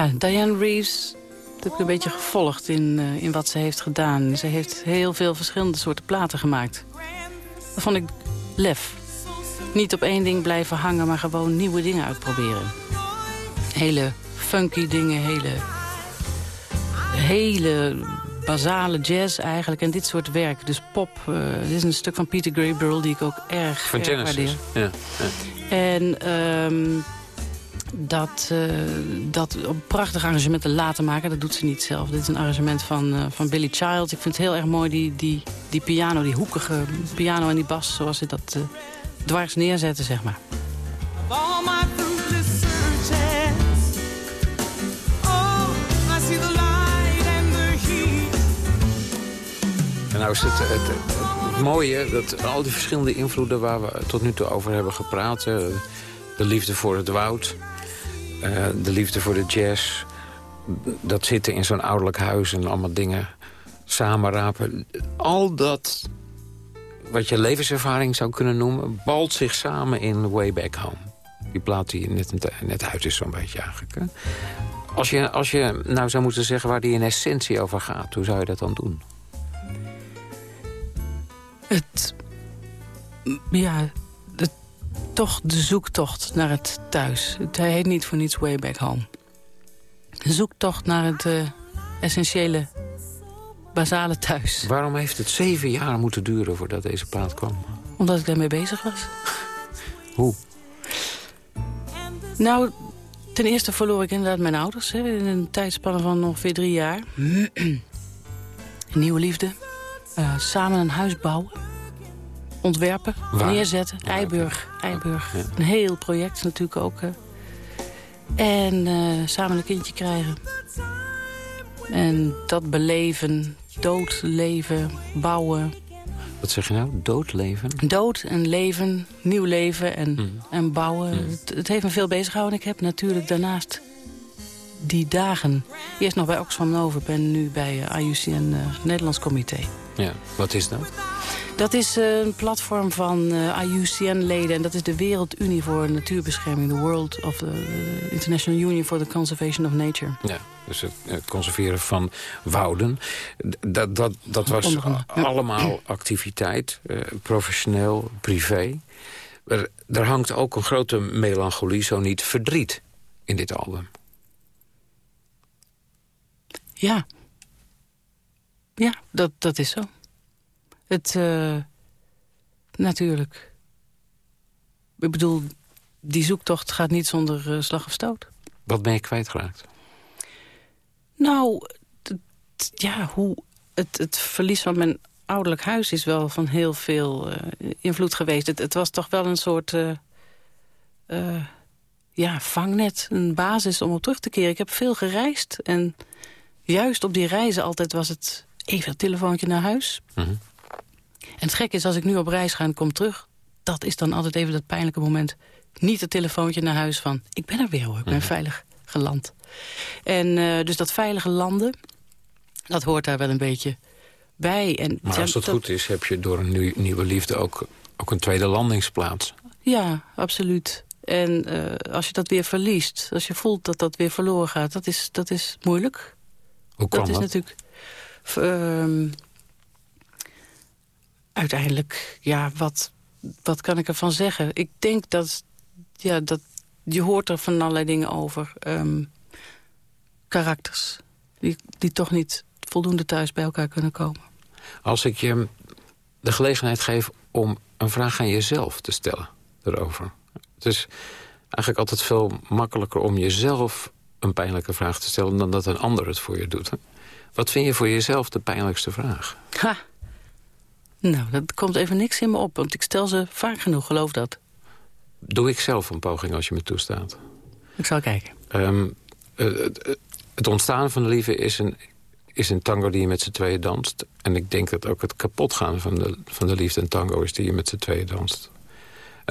S5: Ja, Diane Reeves heb ik een beetje gevolgd in, uh, in wat ze heeft gedaan. Ze heeft heel veel verschillende soorten platen gemaakt. Dat vond ik lef. Niet op één ding blijven hangen, maar gewoon nieuwe dingen uitproberen. Hele funky dingen, hele, hele basale jazz eigenlijk. En dit soort werk, dus pop. Uh, dit is een stuk van Peter Gabriel die ik ook erg,
S7: van
S5: erg
S7: Genesis. Ja, ja.
S5: En... Um, dat, uh, dat op prachtig arrangement te laten maken. Dat doet ze niet zelf. Dit is een arrangement van, uh, van Billy Child. Ik vind het heel erg mooi, die, die, die piano, die hoekige piano en die bas... zoals ze dat uh, dwars neerzetten, zeg maar. Oh,
S7: en nou is het, het, het, het, mooie dat al die verschillende invloeden... waar we tot nu toe over hebben gepraat... de liefde voor het woud, uh, de liefde voor de jazz. Dat zitten in zo'n ouderlijk huis en allemaal dingen samenrapen. Al dat, wat je levenservaring zou kunnen noemen... balt zich samen in Way Back Home. Die plaat die net, net uit is zo'n beetje eigenlijk. Hè? Als, je, als je nou zou moeten zeggen waar die in essentie over gaat... hoe zou je dat dan doen?
S5: Het... Ja, toch de zoektocht naar het thuis. Het heet niet voor niets Way Back Home. De zoektocht naar het uh, essentiële, basale thuis.
S7: Waarom heeft het zeven jaar moeten duren voordat deze plaat kwam?
S5: Omdat ik daarmee bezig was.
S7: Hoe?
S5: Nou, ten eerste verloor ik inderdaad mijn ouders. Hè, in een tijdspanne van ongeveer drie jaar. nieuwe liefde. Uh, samen een huis bouwen ontwerpen, neerzetten. Eiburg. Eiburg. Een heel project natuurlijk ook. En uh, samen een kindje krijgen. En dat beleven, doodleven, bouwen.
S7: Wat zeg je nou? Doodleven?
S5: Dood en leven, nieuw leven en, mm. en bouwen. Mm. Het, het, heeft me veel bezig gehouden. Ik heb natuurlijk daarnaast die dagen... Eerst nog bij Oxfam Nova, ben nu bij uh, IUCN uh, Nederlands Comité.
S7: Ja, wat is dat?
S5: Dat is eh, een platform van IUCN-leden. En dat is de Wereldunie voor Natuurbescherming. De World of the International Union for the Conservation of Nature.
S7: Ja, dus het, conserveren van wouden. Dat, dat, dat was allemaal activiteit. Professioneel, privé. Er, er hangt ook een grote melancholie, zo niet verdriet, in dit album.
S5: Ja. Ja, dat, dat is zo. Het, uh, natuurlijk. Ik bedoel, die zoektocht gaat niet zonder uh, slag of stoot.
S7: Wat ben je kwijtgeraakt?
S5: Nou, ja, hoe het, het verlies van mijn ouderlijk huis is wel van heel veel uh, invloed geweest. Het, het, was toch wel een soort ja, vangnet, een basis om op terug te keren. Ik heb veel gereisd en juist op die reizen altijd was het even een telefoontje naar huis. Mm en het gek is, als ik nu op reis ga en kom terug... dat is dan altijd even dat pijnlijke moment. Niet het telefoontje naar huis van... ik ben er weer hoor, ik ben mhm. veilig geland. En uh, dus dat veilige landen, dat hoort daar wel een beetje bij. En,
S7: maar als het goed is, heb je door een nieuwe liefde ook, ook een tweede landingsplaats.
S5: Ja, absoluut. En uh, als je dat weer verliest, als je voelt dat dat weer verloren gaat... dat is, dat is moeilijk.
S7: Hoe dat?
S5: Dat is natuurlijk... Uh, uiteindelijk, ja, wat, wat kan ik ervan zeggen? Ik denk dat, ja, dat je hoort er van allerlei dingen over. Um, karakters, die, die toch niet voldoende thuis bij elkaar kunnen komen.
S7: Als ik je de gelegenheid geef om een vraag aan jezelf te stellen erover. Het is eigenlijk altijd veel makkelijker om jezelf een pijnlijke vraag te stellen... dan dat een ander het voor je doet. Wat vind je voor jezelf de pijnlijkste vraag?
S5: Ha, nou, dat komt even niks in me op, want ik stel ze vaak genoeg, geloof dat.
S7: Doe ik zelf een poging als je me toestaat.
S5: Ik zal kijken.
S7: Um, het ontstaan van de liefde is een, is een tango die je met z'n tweeën danst. En ik denk dat ook het kapotgaan van de, van de liefde een tango is die je met z'n tweeën danst.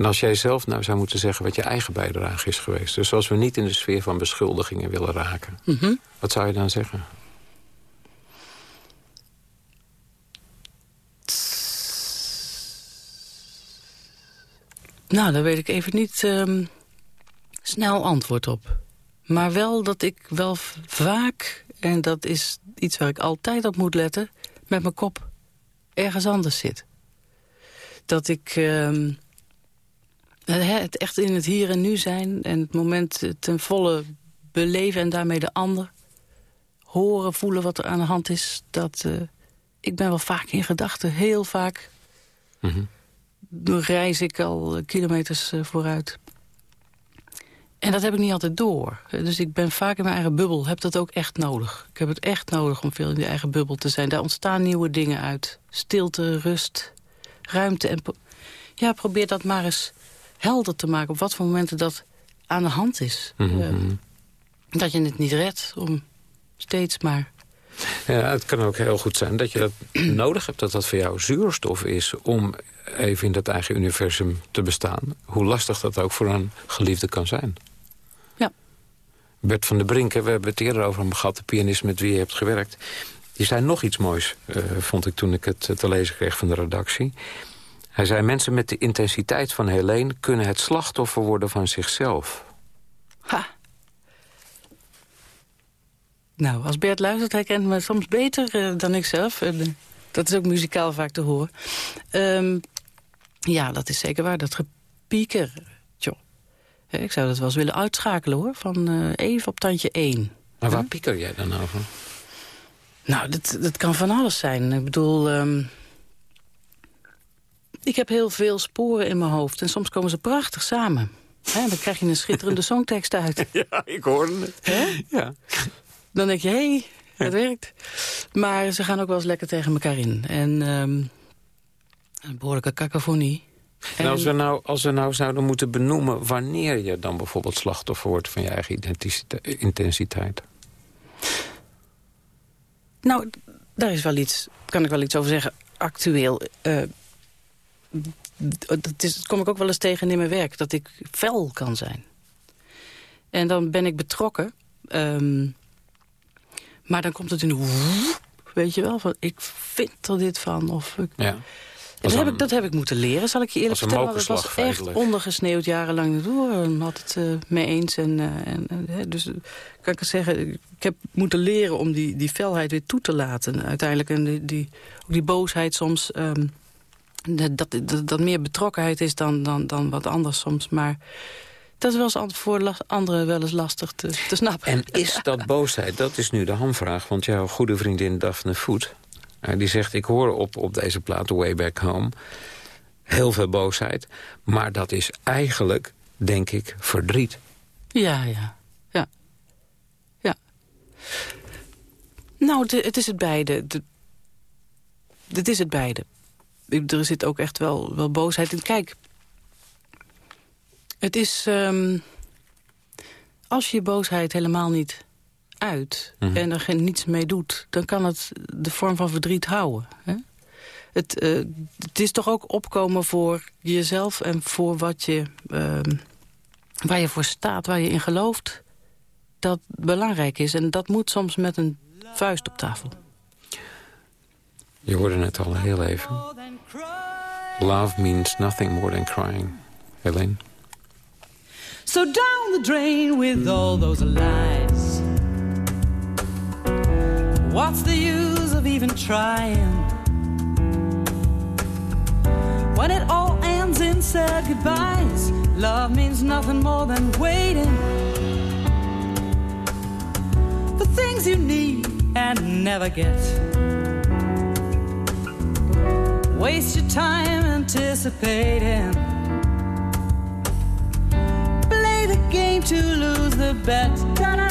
S7: En als jij zelf nou zou moeten zeggen wat je eigen bijdrage is geweest... dus als we niet in de sfeer van beschuldigingen willen raken... Mhm. wat zou je dan zeggen?
S5: Nou, daar weet ik even niet um, snel antwoord op. Maar wel dat ik wel vaak, en dat is iets waar ik altijd op moet letten... met mijn kop ergens anders zit. Dat ik uh, het echt in het hier en nu zijn... en het moment ten volle beleven en daarmee de ander... horen, voelen wat er aan de hand is. Dat, uh, ik ben wel vaak in gedachten, heel vaak... Mm reis ik al kilometers uh, vooruit. En dat heb ik niet altijd door. Dus ik ben vaak in mijn eigen bubbel. Heb dat ook echt nodig. Ik heb het echt nodig om veel in die eigen bubbel te zijn. Daar ontstaan nieuwe dingen uit. Stilte, rust, ruimte. En ja, probeer dat maar eens helder te maken. Op wat voor momenten dat aan de hand is.
S7: Mm -hmm.
S5: dat je het niet redt om steeds maar...
S7: Ja, het kan ook heel goed zijn dat je dat nodig hebt. Dat dat voor jou zuurstof is om even in dat eigen universum te bestaan. Hoe lastig dat ook voor een geliefde kan zijn. Bert van der Brinken, we hebben het eerder over hem gehad... de pianist met wie je hebt gewerkt. Die zei nog iets moois, uh, vond ik toen ik het te lezen kreeg van de redactie. Hij zei, mensen met de intensiteit van Helene... kunnen het slachtoffer worden van zichzelf.
S5: Ha. Nou, als Bert luistert, hij kent me soms beter uh, dan ik zelf. Uh, dat is ook muzikaal vaak te horen. Um, ja, dat is zeker waar. Dat gepieker, ik zou dat wel eens willen uitschakelen hoor, van uh, even op tandje 1.
S7: Maar waar pieker jij dan over?
S5: Nou, dat, dat kan van alles zijn. Ik bedoel, um, ik heb heel veel sporen in mijn hoofd. En soms komen ze prachtig samen. Hè, dan krijg je een schitterende songtekst uit.
S7: Ja, ik hoorde het. Ja.
S5: Dan denk je, hé, hey, het werkt. Maar ze gaan ook wel eens lekker tegen elkaar in. En um, een behoorlijke cacophonie.
S7: En als we, nou, als we nou zouden moeten benoemen... wanneer je dan bijvoorbeeld slachtoffer wordt van je eigen intensiteit?
S5: Nou, daar is wel iets, kan ik wel iets over zeggen. Actueel. Uh, dat, is, kom ik ook wel eens tegen in mijn werk. Dat ik fel kan zijn. En dan ben ik betrokken. Um, maar dan komt het in... Weet je wel, van ik vind er dit van. Of ik,
S7: ja.
S5: Dat heb, ik, dat heb ik moeten leren, zal ik je eerlijk vertellen. Want het was echt ondergesneeuwd jarenlang door. Had het uh, mee eens. En, uh, en, dus kan ik zeggen, ik heb moeten leren om die, die felheid weer toe te laten. Uiteindelijk, en die, die, ook die boosheid soms... Um, dat, dat, dat, meer betrokkenheid is dan, dan, dan wat anders soms. Maar dat is wel eens voor anderen wel eens lastig te, te snappen.
S7: En is dat boosheid? Dat is nu de hamvraag. Want jouw goede vriendin Daphne Voet uh, die zegt, ik hoor op, op deze plaat, Way Back Home... heel veel boosheid. Maar dat is eigenlijk, denk ik, verdriet.
S5: Ja, ja. Ja. ja. Nou, het, het is het beide. Het is het beide. Er zit ook echt wel, wel boosheid in. Kijk, het is... Um, als je boosheid helemaal niet uit mhm. en er geen, niets mee doet... dan kan het de vorm van verdriet houden. Hè? Het, uh, het is toch ook opkomen voor jezelf en voor wat je, uh, waar je voor staat, waar je in gelooft... dat belangrijk is. En dat moet soms met een vuist op tafel.
S7: Je hoorde het al heel even. Love means nothing more than crying. Helene? So down the drain with all those lies What's the use of even trying? When it all ends in sad goodbyes, love means nothing more than waiting for things you need and never get. Waste your time anticipating. Play the game to lose the bet.
S8: they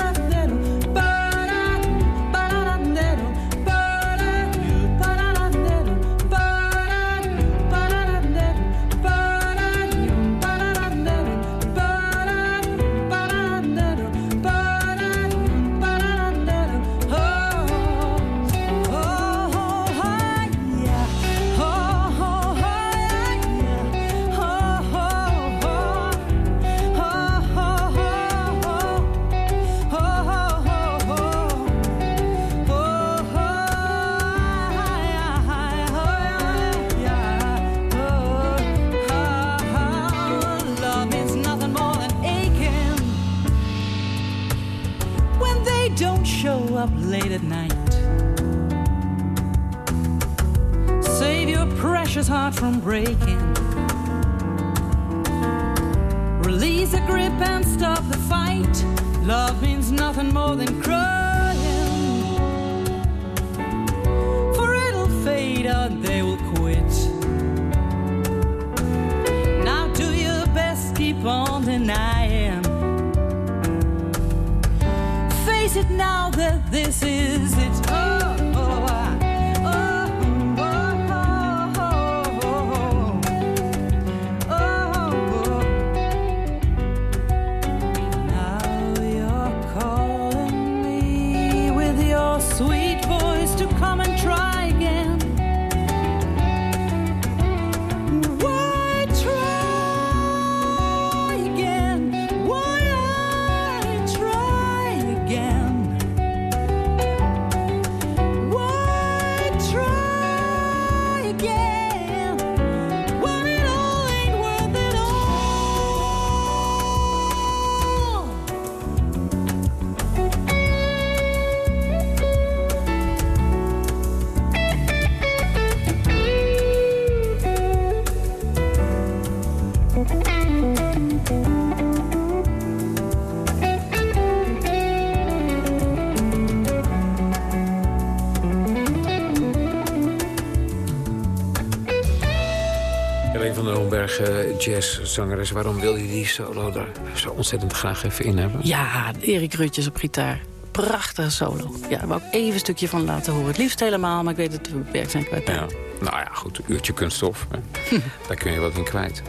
S7: jazzzangeres. Waarom wil je die solo er zo ontzettend graag even in hebben?
S5: Ja, Erik Rutjes op gitaar. Prachtige solo. Ja, daar wou ik even een stukje van laten horen. Het liefst helemaal, maar ik weet dat we beperkt zijn tijd.
S7: Ja. Nou ja, goed, een uurtje kunststof. hè. Daar kun je wat in kwijt.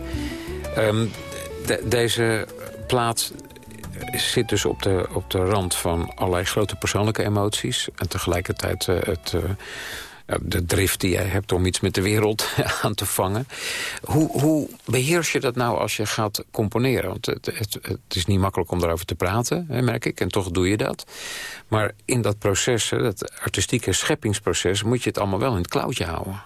S7: Ehm, de- deze plaat zit dus op de, op de rand van allerlei grote persoonlijke emoties. En tegelijkertijd eh, het, eh, de drift die jij hebt om iets met de wereld aan te vangen. Hoe, hoe beheers je dat nou als je gaat componeren? Want het, het, het is niet makkelijk om daarover te praten, hè, merk ik. En toch doe je dat. Maar in dat proces, hè, dat artistieke scheppingsproces... moet je het allemaal wel in het klauwtje houden.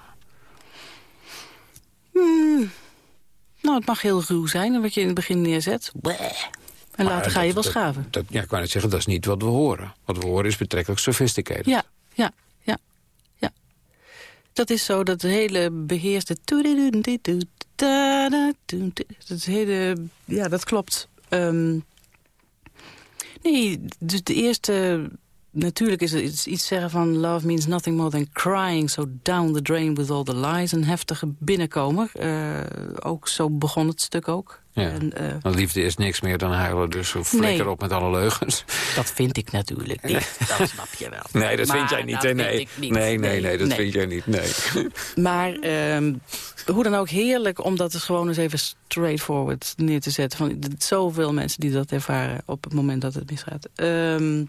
S5: Nou, het mag heel ruw zijn, wat je in het begin neerzet. Bleh. En later
S7: Maar
S5: ga je
S7: dat-
S5: wel schaven.
S7: Dat, ja, ik wou net zeggen, dat is niet wat we horen. Wat we horen is betrekkelijk sophisticated.
S5: Ja, ja. Dat is zo, dat hele beheerste... Dat hele... Ja, dat klopt. Ehm, nee, dus de eerste... Natuurlijk is het iets, zeggen van... Love means nothing more than crying so down the drain with all the lies. Een heftige binnenkomer. Eh, ook zo begon het stuk ook.
S7: Ja.
S5: En, eh,
S7: liefde is niks meer dan huilen, dus flikker
S5: Nee.
S7: op met alle leugens.
S5: dat vind ik natuurlijk niet. Dat snap je wel.
S7: Nee, dat vind jij niet,
S5: dat
S7: hè?
S5: vind
S7: Nee.
S5: niet.
S7: nee, nee, nee, dat
S5: nee.
S7: vind jij niet, nee.
S5: Maar ehm, hoe dan ook heerlijk om dat dus gewoon eens even straightforward neer te zetten. Van, zoveel mensen die dat ervaren op het moment dat het misgaat. Ehm,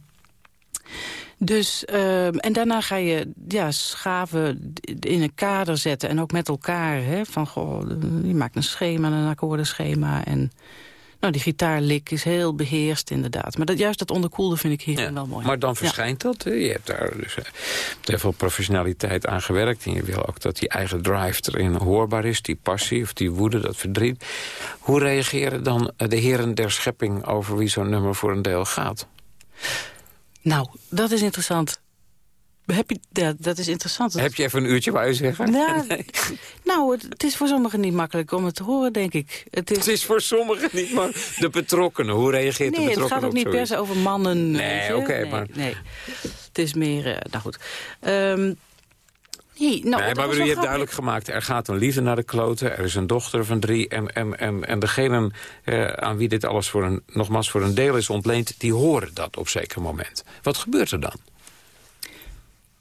S5: dus, ehm, en daarna ga je ja, schaven in een kader zetten. En ook met elkaar. Hè, van, goh, je maakt een schema, een akkoordenschema. En nou, die gitaarlik is heel beheerst inderdaad. Maar dat, juist dat onderkoelde vind ik hierin
S7: Ja,
S5: wel mooi.
S7: Maar dan
S5: Ja.
S7: verschijnt dat. Hè? Je hebt daar dus eh, heel veel professionaliteit aan gewerkt. En je wil ook dat die eigen drive erin hoorbaar is. Die passie of die woede, dat verdriet. Hoe reageren dan de heren der schepping over wie zo'n nummer voor een deel gaat?
S5: Nou, dat is interessant. Heb je, ja, dat is interessant.
S7: Heb je even een uurtje, wou je zeggen?
S5: Ja, Nou, het, het is voor sommigen niet makkelijk om het te horen, denk ik. Het is,
S7: Het is voor sommigen niet, maar de betrokkenen. Hoe reageert de
S5: nee, het
S7: betrokkenen
S5: gaat ook niet per se over mannen.
S7: Nee, oké,
S5: nee,
S7: maar-
S5: Nee, het is meer... eh, nou goed. Ehm, nee, nou,
S7: Nee, maar je hebt duidelijk gemaakt... er gaat een liefde naar de kloten, er is een dochter van drie... en, en, en, en degenen eh, aan wie dit alles voor een, nogmaals voor een deel is ontleend... die horen dat op zeker moment. Wat gebeurt er dan?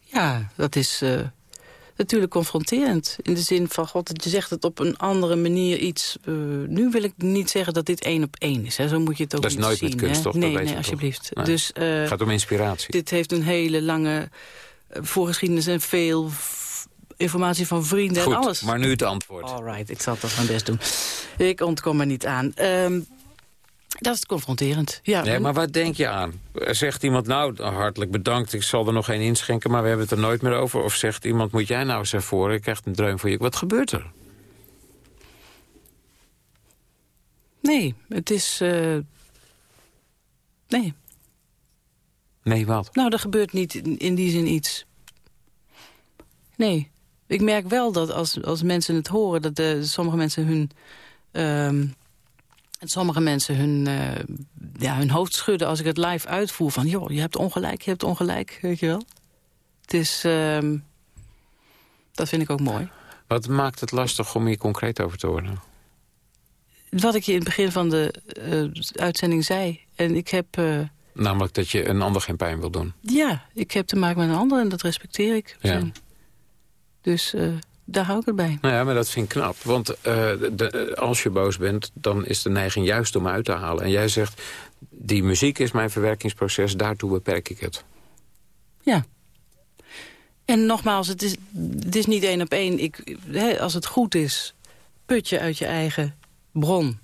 S5: Ja, dat is eh, natuurlijk confronterend. In de zin van, god, je zegt het op een andere manier iets... eh, nu wil ik niet zeggen dat dit één op één is. Hè. Zo moet je het ook
S7: Dat is
S5: niet
S7: nooit met
S5: zien.
S7: kunst,
S5: hè.
S7: toch? Dat
S5: Nee, nee, alsjeblieft.
S7: Nee.
S5: Dus, eh,
S7: Het gaat om inspiratie.
S5: Dit heeft een hele lange voorgeschiedenis en veel informatie van vrienden
S7: Goed,
S5: en alles.
S7: maar nu het antwoord.
S5: Alright, ik zal het mijn best doen. Ik ontkom er niet aan. Ehm, dat is confronterend. Ja,
S7: Nee, maar wat denk je aan? Zegt iemand, nou, hartelijk bedankt, ik zal er nog geen inschenken... maar we hebben het er nooit meer over. Of zegt iemand, moet jij nou eens ervoor, ik krijg een dreun voor je. Wat gebeurt er?
S5: Nee, het is... eh, nee.
S7: Nee, wat?
S5: Nou, er gebeurt niet in die zin iets. Nee. Ik merk wel dat als, als mensen het horen... dat de, sommige mensen hun... Ehm, sommige mensen hun, uh, ja, hun hoofd schudden als ik het live uitvoer. Van, joh, je hebt ongelijk, je hebt ongelijk, weet je wel. Het is... Uh, dat vind ik ook mooi.
S7: Wat maakt het lastig om hier concreet over te worden?
S5: Wat ik je in het begin van de uh, uitzending zei. En ik heb... Uh,
S7: Namelijk dat je een ander geen pijn wil doen.
S5: Ja, ik heb te maken met een ander en dat respecteer ik. Ja. Dus uh, daar hou ik het bij.
S7: Nou ja, maar dat vind ik knap. Want de, als je boos bent, dan is de neiging juist om uit te halen. En jij zegt, die muziek is mijn verwerkingsproces, daartoe beperk ik het.
S5: Ja. En nogmaals, het is, het is niet één op één. Ik, hè, als het goed is, put je uit je eigen bron.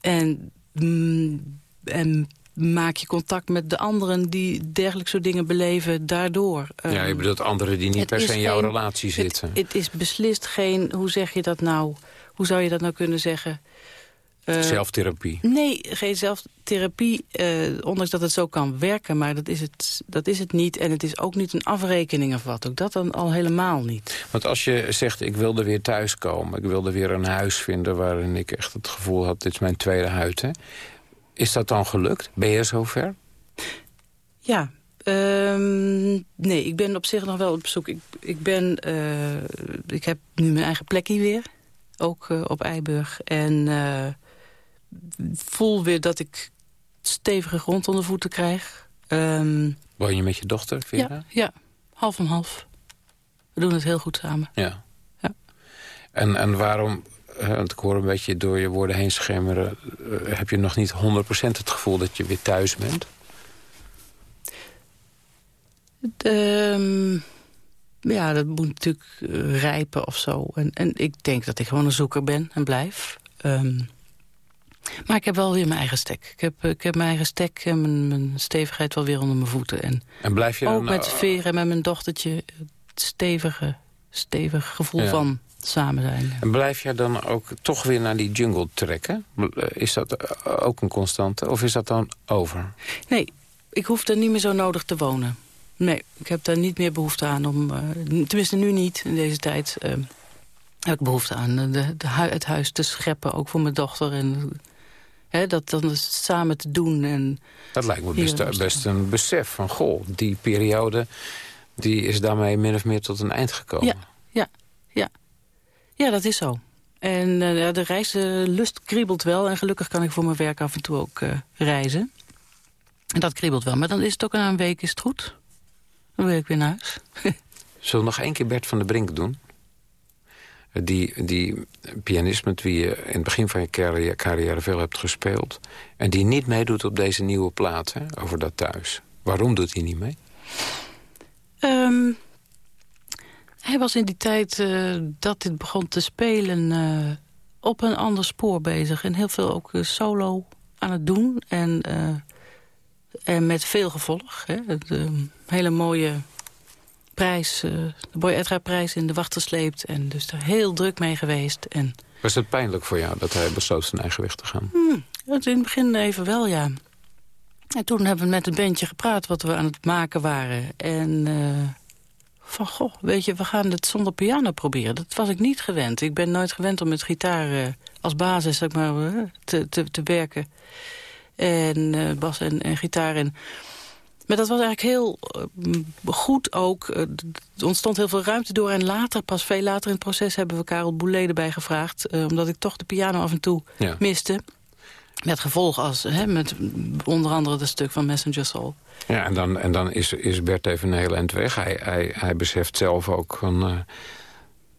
S5: En, mm, en maak je contact met de anderen die dergelijke soort dingen beleven daardoor.
S7: Ja, je
S5: ehm,
S7: bedoelt anderen die niet per se in jouw relatie zitten.
S5: Het, het, is beslist geen, hoe zeg je dat nou, hoe zou je dat nou kunnen zeggen...
S7: Uh, zelftherapie?
S5: Nee, geen zelftherapie, uh, ondanks dat het zo kan werken. Maar dat is, het, dat is het niet. En het is ook niet een afrekening of wat. Ook dat dan al helemaal niet.
S7: Want als je zegt, ik wilde weer thuiskomen. Ik wilde weer een huis vinden waarin ik echt het gevoel had... dit is mijn tweede huis. Hè? Is dat dan gelukt? Ben je zover?
S5: Ja, um, nee, ik ben op zich nog wel op zoek. Ik, ik, ben, uh, ik heb nu mijn eigen plekje weer. Ook uh, op Eiburg. En uh, voel weer dat ik stevige grond onder voeten krijg. Um,
S7: Woon je met je dochter, Vera?
S5: Ja, ja, half om half. We doen het heel goed samen.
S7: Ja. ja. En, en waarom, want ik hoor een beetje door je woorden heen schemeren... Uh, heb je nog niet 100% het gevoel dat je weer thuis bent?
S5: Um, ja, dat moet natuurlijk rijpen of zo. En, en ik denk dat ik gewoon een zoeker ben en blijf. Um, maar ik heb wel weer mijn eigen stek. Ik heb, ik heb mijn eigen stek en mijn, mijn stevigheid wel weer onder mijn voeten. En,
S7: en blijf je
S5: ook met Vera en met mijn dochtertje het stevige, stevige gevoel ja. van samen zijn.
S7: En blijf jij dan ook toch weer naar die jungle trekken? Is dat ook een constante of is dat dan over?
S5: Nee, ik hoef er niet meer zo nodig te wonen. Nee, ik heb daar niet meer behoefte aan om... Uh, tenminste nu niet, in deze tijd... Uh, heb ik behoefte aan de, de, het huis te scheppen, ook voor mijn dochter. En He, dat dan samen te doen. En
S7: dat lijkt me best, best, een besef van, goh, die periode die is daarmee min of meer tot een eind gekomen.
S5: Ja. Ja dat is zo. En uh, de reizenlust kriebelt wel. En gelukkig kan ik voor mijn werk af en toe ook uh, reizen. En dat kriebelt wel. Maar dan is het ook na een week is het goed. Dan wil ik weer naar huis.
S7: Zullen we nog één keer Bert van der Brink doen? die, die pianist met wie je in het begin van je carrière, carrière veel hebt gespeeld... en die niet meedoet op deze nieuwe plaat, hè, over dat thuis. Waarom doet hij niet mee?
S5: Um, hij was in die tijd uh, dat dit begon te spelen... Uh, op een ander spoor bezig. En heel veel ook uh, solo aan het doen. En, en met veel gevolg. Hè. De hele mooie prijs, de Boy Edgar prijs in de wacht gesleept. En dus er heel druk mee geweest. En...
S7: Was het pijnlijk voor jou dat hij besloot zijn eigen weg te gaan?
S5: Hmm, in het begin even wel, ja. En toen hebben we met het bandje gepraat wat we aan het maken waren. En van, goh, weet je, we gaan het zonder piano proberen. Dat was ik niet gewend. Ik ben nooit gewend om met gitaar uh, als basis zeg maar, te, te, te werken. En bas en, en gitaar en... Maar dat was eigenlijk heel goed ook. Er ontstond heel veel ruimte door. En later, pas veel later in het proces, hebben we Karel Boulet erbij gevraagd. Omdat ik toch de piano af en toe ja. miste. Met gevolg als, hè, met onder andere het stuk van Messenger Soul.
S7: Ja, en dan, en dan is, is Bert even een hele eind weg. Hij, hij, hij beseft zelf ook van...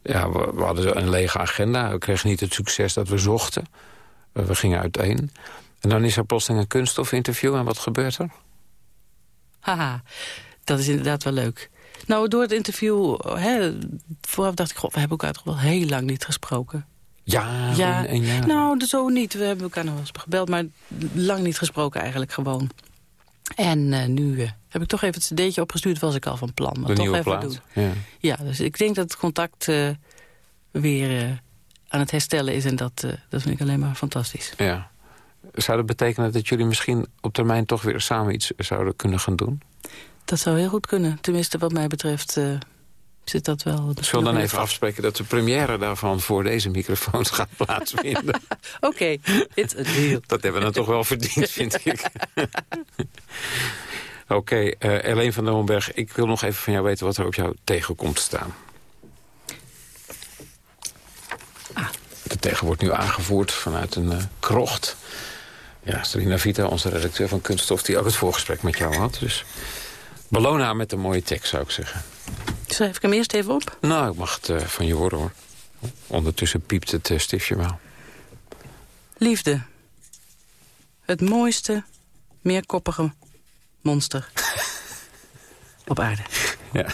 S7: ja, we, we, hadden een lege agenda. We kregen niet het succes dat we zochten. we gingen uiteen. En dan is er plotseling een kunststofinterview. En wat gebeurt er?
S5: Haha, dat is inderdaad wel leuk. Nou, door het interview, hè, vooraf dacht ik... God, we hebben elkaar toch wel heel lang niet gesproken.
S7: Ja, ja. en.
S5: Nou, zo niet. We hebben elkaar nog wel eens gebeld, maar lang niet gesproken eigenlijk gewoon. En uh, nu uh, heb ik toch even het cd'tje opgestuurd, was ik al van plan. Maar
S7: De
S5: toch even
S7: plaat.
S5: doen.
S7: Ja.
S5: ja, dus ik denk dat het contact uh, weer aan het herstellen is. En dat, dat vind ik alleen maar fantastisch.
S7: Ja. zou dat betekenen dat jullie misschien op termijn toch weer samen iets zouden kunnen gaan doen?
S5: Dat zou heel goed kunnen. Tenminste, wat mij betreft zit dat wel...
S7: Ik zal dan even afspreken dat de première daarvan voor deze microfoons gaat plaatsvinden.
S5: Oké, okay, it's a deal.
S7: Dat hebben we dan toch wel verdiend, vind ik. Oké, okay, uh, van der Homberg, ik wil nog even van jou weten wat er op jou tegen komt staan. Ah. De tegen wordt nu aangevoerd vanuit een uh, krocht. Ja, Serena Vita, onze redacteur van Kunststof... die ook het voorgesprek met jou had. Dus beloon haar met een mooie tekst, zou ik zeggen.
S5: Schrijf ik hem eerst even op?
S7: Nou, ik mag het uh, van je horen, hoor. Ondertussen piept het uh, stiftje wel.
S5: Liefde. Het mooiste, meerkoppige monster op aarde.
S7: Ja.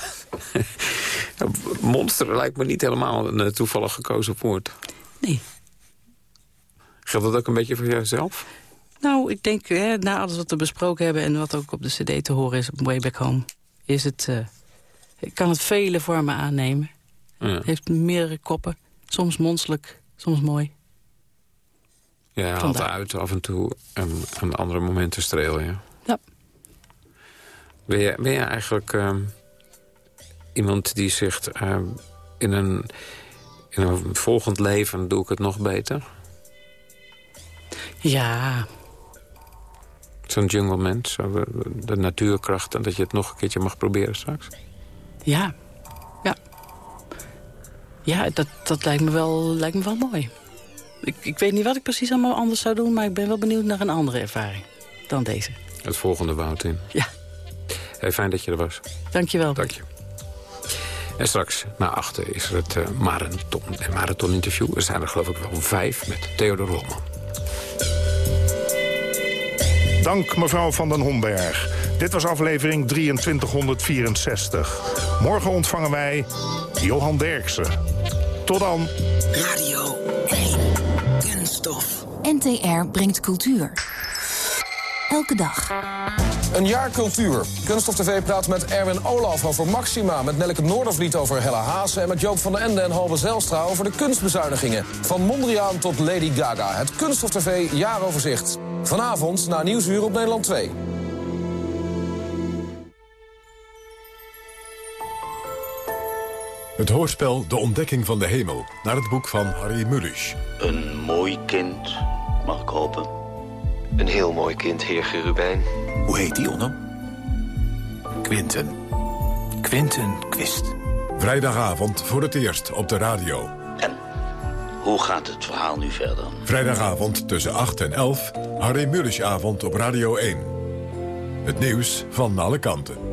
S7: monster lijkt me niet helemaal een uh, toevallig gekozen woord.
S5: Nee.
S7: Geldt dat ook een beetje voor jouzelf?
S5: Nou, ik denk, hè, na alles wat we besproken hebben... en wat ook op de cd te horen is op Way Back Home... is het, uh, kan het vele vormen aannemen. Ja. Het heeft meerdere koppen. Soms monsterlijk, soms mooi.
S7: Ja, haalt uit af en toe en aan andere momenten strelen, ja.
S5: Ja.
S7: Ben je, ben je eigenlijk uh, iemand die zegt... Uh, in, een, in een volgend leven doe ik het nog beter?
S5: Ja,
S7: Zo'n junglemens, zo de natuurkracht... en dat je het nog een keertje mag proberen straks?
S5: Ja, ja. Ja, dat, dat lijkt, me wel, lijkt me wel mooi. Ik, ik weet niet wat ik precies allemaal anders zou doen... maar ik ben wel benieuwd naar een andere ervaring dan deze.
S7: Het volgende woud in.
S5: Ja.
S7: Hey, fijn dat je er was.
S5: Dank je wel.
S7: Dank je. En straks, na achter, is er het uh, marathon, marathon interview. Er zijn er geloof ik wel vijf met Theodor Rolman.
S6: Dank mevrouw Van den Homberg. Dit was aflevering 2364. Morgen ontvangen wij Johan Derksen. Tot dan.
S9: Radio 1. Kunststof. NTR brengt cultuur. Elke dag.
S10: Een jaar cultuur. Kunststof TV praat met Erwin Olaf over Maxima... met Nelleke Noordervliet over Hella Haase... en met Joop van den Ende en Halbe Zelstra over de kunstbezuinigingen. Van Mondriaan tot Lady Gaga. Het Kunststof TV jaaroverzicht. Vanavond na Nieuwsuur op Nederland 2.
S4: Het hoorspel De Ontdekking van de Hemel, naar het boek van Harry Mulisch.
S11: Een mooi kind, mag ik hopen.
S12: Een heel mooi kind, heer Gerubijn.
S13: Hoe heet die, Onno? Quinten. Quinten Quist.
S4: Vrijdagavond voor het eerst op de radio.
S11: En hoe gaat het verhaal nu verder?
S4: Vrijdagavond tussen 8 en 11, Harry Mullisavond op Radio 1. Het nieuws van alle kanten.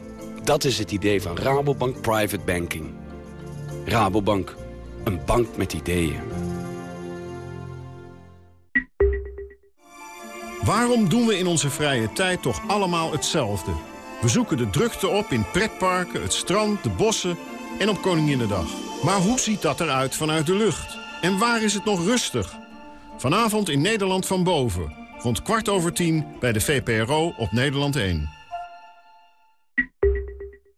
S14: Dat is het idee van Rabobank Private Banking. Rabobank, een bank met ideeën.
S15: Waarom doen we in onze vrije tijd toch allemaal hetzelfde? We zoeken de drukte op in pretparken, het strand, de bossen en op Koninginnedag. Maar hoe ziet dat eruit vanuit de lucht? En waar is het nog rustig? Vanavond in Nederland van boven. Rond kwart over tien bij de VPRO op Nederland 1.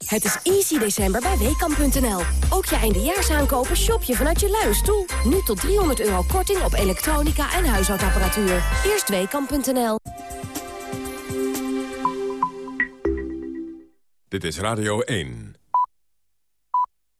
S16: Het is easy december bij Weekamp.nl. Ook je eindejaarsaankopen shop je vanuit je luie stoel. Nu tot 300 euro korting op elektronica en huishoudapparatuur. Eerst Weekamp.nl.
S4: Dit is Radio 1.